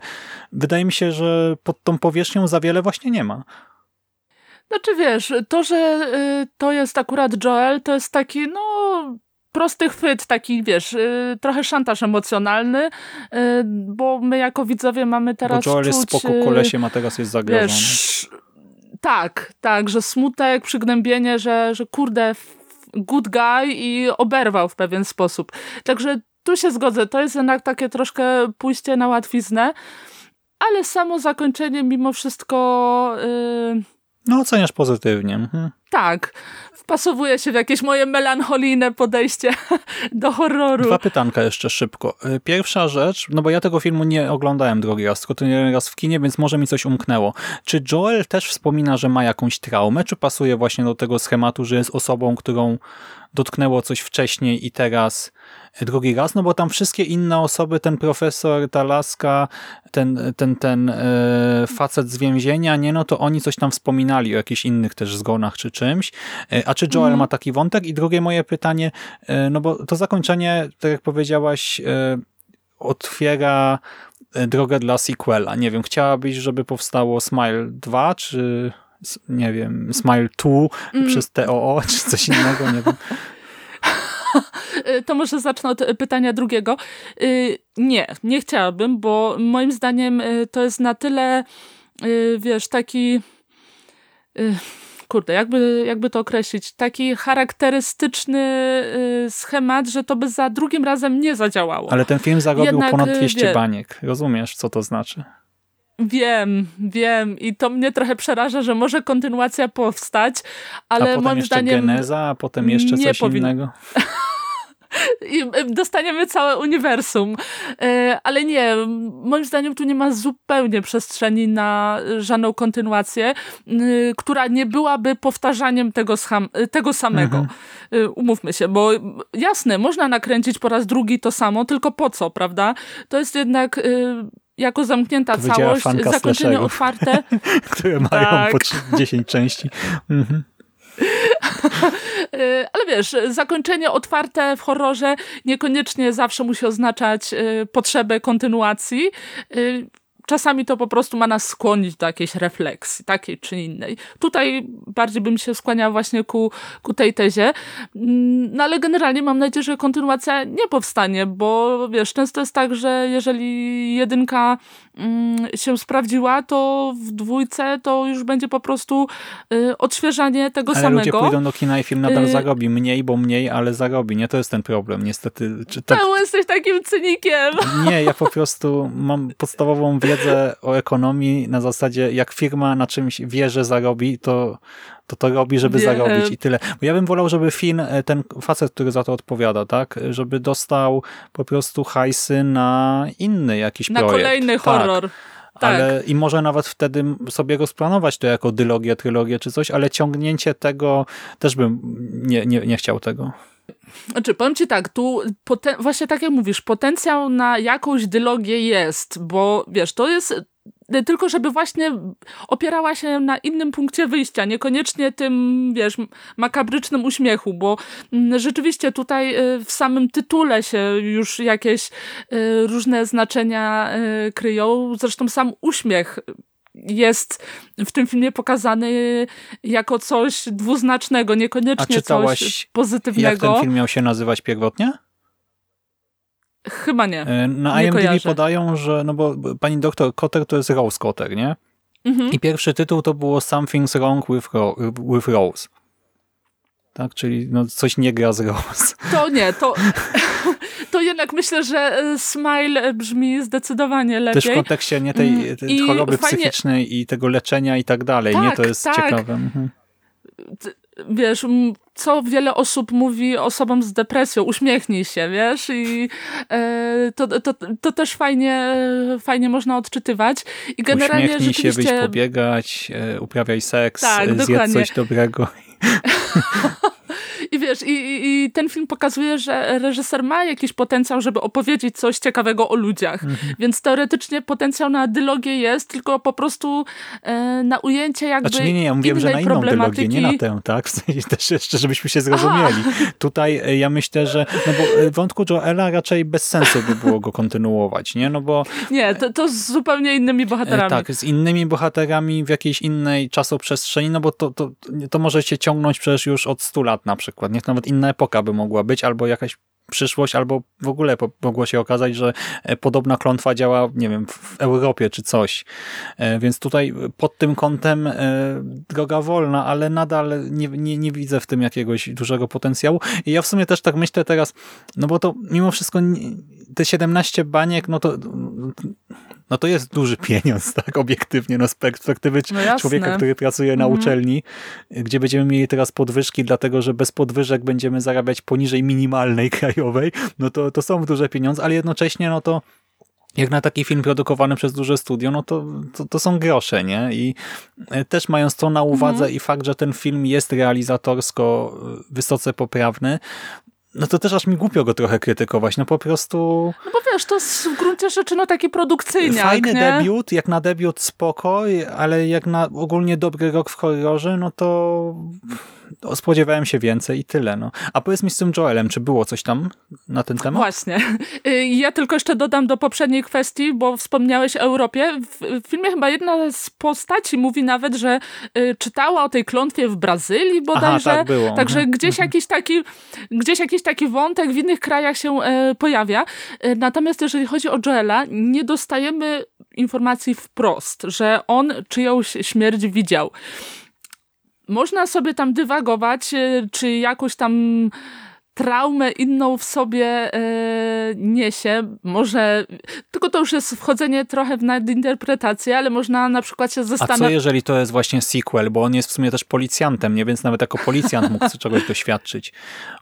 [SPEAKER 1] wydaje mi się, że pod tą powierzchnią za wiele właśnie nie ma.
[SPEAKER 2] Znaczy wiesz, to, że y, to jest akurat Joel, to jest taki, no prosty chwyt, taki wiesz, y, trochę szantaż emocjonalny, y, bo my jako widzowie mamy teraz
[SPEAKER 1] Bo Joel jest spoko y, kolesiem, a teraz jest zagrożony. Wiesz,
[SPEAKER 2] tak, tak, że smutek, przygnębienie, że, że kurde, good guy i oberwał w pewien sposób. Także tu się zgodzę, to jest jednak takie troszkę pójście na łatwiznę, ale samo zakończenie mimo wszystko... Yy...
[SPEAKER 1] No oceniasz pozytywnie. Mhm.
[SPEAKER 2] Tak wpasowuje się w jakieś moje melancholijne podejście do horroru.
[SPEAKER 1] Dwa pytanka jeszcze szybko. Y, pierwsza rzecz, no bo ja tego filmu nie oglądałem drugi raz, tylko ten raz w kinie, więc może mi coś umknęło. Czy Joel też wspomina, że ma jakąś traumę, czy pasuje właśnie do tego schematu, że jest osobą, którą dotknęło coś wcześniej i teraz drugi raz, no bo tam wszystkie inne osoby, ten profesor, ta laska, ten, ten, ten e, facet z więzienia, nie, no to oni coś tam wspominali o jakichś innych też zgonach czy czymś. E, a czy Joel mm. ma taki wątek? I drugie moje pytanie, e, no bo to zakończenie, tak jak powiedziałaś, otwiera drogę dla sequela. Nie wiem, chciałabyś, żeby powstało Smile 2, czy nie wiem, Smile 2 mm. przez TOO, czy coś innego, nie wiem.
[SPEAKER 2] to może zacznę od pytania drugiego. Y, nie, nie chciałabym, bo moim zdaniem y, to jest na tyle, y, wiesz, taki kurde, jakby, jakby to określić, taki charakterystyczny schemat, że to by za drugim razem nie zadziałało.
[SPEAKER 1] Ale ten film zarobił Jednak, ponad 200 wie, baniek. Rozumiesz, co to znaczy?
[SPEAKER 2] Wiem, wiem i to mnie trochę przeraża, że może kontynuacja powstać, ale
[SPEAKER 1] a
[SPEAKER 2] moim
[SPEAKER 1] jeszcze
[SPEAKER 2] zdaniem
[SPEAKER 1] geneza, a potem jeszcze coś innego.
[SPEAKER 2] i dostaniemy całe uniwersum. E, ale nie, moim zdaniem tu nie ma zupełnie przestrzeni na żadną kontynuację, która nie byłaby powtarzaniem tego, tego samego. Mhm. Umówmy się, bo jasne, można nakręcić po raz drugi to samo, tylko po co, prawda? To jest jednak jako zamknięta całość, zakończenie otwarte.
[SPEAKER 1] które mają tak. po 10 części. Mhm.
[SPEAKER 2] E, ale wiesz, zakończenie otwarte w horrorze niekoniecznie zawsze musi oznaczać e, potrzebę kontynuacji. E, czasami to po prostu ma nas skłonić do jakiejś refleksji, takiej czy innej. Tutaj bardziej bym się skłaniała właśnie ku, ku tej tezie. Mm, no ale generalnie mam nadzieję, że kontynuacja nie powstanie, bo wiesz, często jest tak, że jeżeli jedynka się sprawdziła, to w dwójce to już będzie po prostu y, odświeżanie tego
[SPEAKER 1] ale
[SPEAKER 2] samego.
[SPEAKER 1] ludzie pójdą do kina i film nadal y zarobi. Mniej, bo mniej, ale zarobi. Nie, to jest ten problem, niestety.
[SPEAKER 2] Czy tak... Jesteś takim cynikiem?
[SPEAKER 1] Nie, ja po prostu mam podstawową wiedzę o ekonomii na zasadzie, jak firma na czymś wie, że zarobi, to to, to robi, żeby nie. zarobić i tyle. Bo ja bym wolał, żeby film, e, ten facet, który za to odpowiada, tak, żeby dostał po prostu hajsy na inny jakiś
[SPEAKER 2] na
[SPEAKER 1] projekt.
[SPEAKER 2] Na kolejny horror.
[SPEAKER 1] Tak. Tak. Ale i może nawet wtedy sobie rozplanować to jako dylogię, trylogię czy coś, ale ciągnięcie tego też bym nie, nie, nie chciał tego.
[SPEAKER 2] Znaczy, powiem ci tak, tu właśnie tak jak mówisz, potencjał na jakąś dylogię jest, bo wiesz, to jest tylko żeby właśnie opierała się na innym punkcie wyjścia, niekoniecznie tym, wiesz, makabrycznym uśmiechu, bo mm, rzeczywiście tutaj y, w samym tytule się już jakieś y, różne znaczenia y, kryją. Zresztą sam uśmiech jest w tym filmie pokazany jako coś dwuznacznego, niekoniecznie coś pozytywnego.
[SPEAKER 1] jak ten film miał się nazywać pierwotnie?
[SPEAKER 2] Chyba nie.
[SPEAKER 1] E, na
[SPEAKER 2] nie
[SPEAKER 1] IMDb
[SPEAKER 2] kojarzę.
[SPEAKER 1] podają, że, no bo pani doktor Cotter to jest Rose Cotter, nie? Mhm. I pierwszy tytuł to było Something's Wrong with, Ro with Rose. Tak, czyli no, coś nie gra z Rose.
[SPEAKER 2] To nie, to, to jednak myślę, że e, Smile brzmi zdecydowanie lepiej.
[SPEAKER 1] Też w kontekście nie tej, mm, tej choroby fajnie... psychicznej i tego leczenia i tak dalej, tak, nie? To jest tak. ciekawe. Mhm.
[SPEAKER 2] Wiesz, co wiele osób mówi osobom z depresją, uśmiechnij się, wiesz, i e, to, to, to też fajnie, fajnie można odczytywać. I generalnie
[SPEAKER 1] uśmiechnij
[SPEAKER 2] rzeczywiście...
[SPEAKER 1] się, wyjść pobiegać, e, uprawiaj seks, tak, zjedz dokładnie. coś dobrego.
[SPEAKER 2] I wiesz, i, i, ten film pokazuje, że reżyser ma jakiś potencjał, żeby opowiedzieć coś ciekawego o ludziach. Mhm. Więc teoretycznie potencjał na dylogię jest, tylko po prostu e, na ujęcie jakby
[SPEAKER 1] znaczy, nie, nie, ja mówiłem, że na inną dylogię, nie na tę, tak? W sensie też jeszcze, żebyśmy się zrozumieli. Aha. Tutaj e, ja myślę, że no bo e, wątku Joela raczej bez sensu by było go kontynuować, nie? No bo...
[SPEAKER 2] Nie, to, to z zupełnie innymi bohaterami.
[SPEAKER 1] Tak, z innymi bohaterami w jakiejś innej czasoprzestrzeni, no bo to, to, to może się ciągnąć przecież już od 100 lat na przykład. Niech nawet inna epoka by mogła być, albo jakaś przyszłość, albo w ogóle mogło się okazać, że e, podobna klątwa działa, nie wiem, w Europie czy coś. E, więc tutaj pod tym kątem e, droga wolna, ale nadal nie, nie, nie widzę w tym jakiegoś dużego potencjału. I ja w sumie też tak myślę teraz, no bo to mimo wszystko te 17 baniek, no to no to jest duży pieniądz, tak, obiektywnie, no z perspektywy no człowieka, który pracuje na mhm. uczelni, gdzie będziemy mieli teraz podwyżki, dlatego że bez podwyżek będziemy zarabiać poniżej minimalnej krajowej, no to, to są duże pieniądze, ale jednocześnie, no to jak na taki film produkowany przez duże studio, no to, to, to są grosze, nie? I e, też mając to na uwadze mhm. i fakt, że ten film jest realizatorsko e, wysoce poprawny, no to też aż mi głupio go trochę krytykować, no po prostu...
[SPEAKER 2] No bo wiesz, to jest w gruncie rzeczy no taki produkcyjny.
[SPEAKER 1] Fajny nie? debiut, jak na debiut spoko, ale jak na ogólnie dobry rok w horrorze, no to spodziewałem się więcej i tyle. No. A powiedz mi z tym Joelem, czy było coś tam na ten temat?
[SPEAKER 2] Właśnie. Y, ja tylko jeszcze dodam do poprzedniej kwestii, bo wspomniałeś o Europie. W filmie chyba jedna z postaci mówi nawet, że y, czytała o tej klątwie w Brazylii bodajże.
[SPEAKER 1] Aha, tak było.
[SPEAKER 2] Także mhm. gdzieś, mhm. jakiś taki, gdzieś jakiś taki wątek w innych krajach się e, pojawia. E, natomiast jeżeli chodzi o Joela, nie dostajemy informacji wprost, że on czyjąś śmierć widział można sobie tam dywagować, e, czy jakoś tam traumę inną w sobie e, niesie. Może, tylko to już jest wchodzenie trochę w nadinterpretację, ale można na przykład się
[SPEAKER 1] A co
[SPEAKER 2] zastanowić.
[SPEAKER 1] jeżeli to jest właśnie sequel, bo on jest w sumie też policjantem, nie? Więc nawet jako policjant mógł czegoś doświadczyć.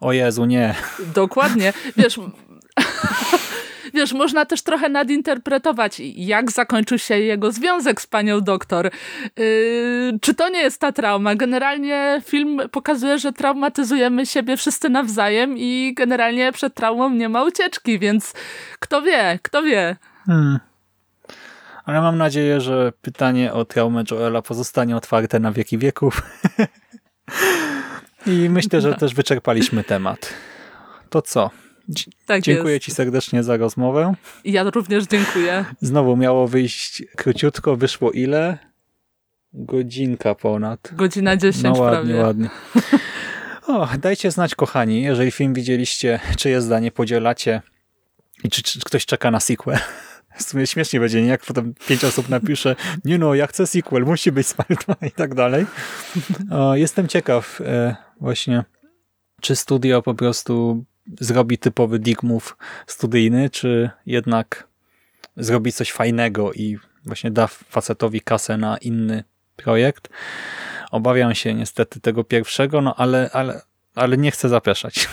[SPEAKER 1] O Jezu, nie.
[SPEAKER 2] Dokładnie. Wiesz, wiesz, można też trochę nadinterpretować, jak zakończył się jego związek z panią doktor. Yy, czy to nie jest ta trauma? Generalnie film pokazuje, że traumatyzujemy siebie wszyscy nawzajem i generalnie przed traumą nie ma ucieczki, więc kto wie, kto wie.
[SPEAKER 1] Hmm. Ale mam nadzieję, że pytanie o traumę Joela pozostanie otwarte na wieki wieków. I myślę, że też wyczerpaliśmy temat. To co?
[SPEAKER 2] Tak
[SPEAKER 1] Dziękuję
[SPEAKER 2] jest.
[SPEAKER 1] Ci serdecznie za rozmowę.
[SPEAKER 2] Ja również dziękuję.
[SPEAKER 1] Znowu miało wyjść króciutko, wyszło ile? Godzinka ponad.
[SPEAKER 2] Godzina 10
[SPEAKER 1] No ładnie,
[SPEAKER 2] prawie.
[SPEAKER 1] ładnie. O, dajcie znać, kochani, jeżeli film widzieliście, czyje zdanie podzielacie i czy, czy ktoś czeka na sequel. W sumie śmiesznie będzie, nie? Jak potem pięć osób napisze, nie no, ja chcę sequel, musi być Spider-Man i tak dalej. O, jestem ciekaw e, właśnie, czy studio po prostu zrobi typowy dig move studyjny, czy jednak zrobi coś fajnego i właśnie da facetowi kasę na inny projekt. Obawiam się niestety tego pierwszego, no ale, ale, ale nie chcę zapraszać.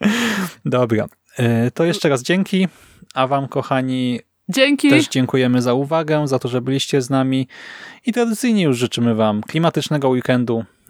[SPEAKER 1] Dobra, e, to jeszcze raz dzięki, a wam kochani
[SPEAKER 2] Dzięki.
[SPEAKER 1] też dziękujemy za uwagę, za to, że byliście z nami i tradycyjnie już życzymy wam klimatycznego weekendu,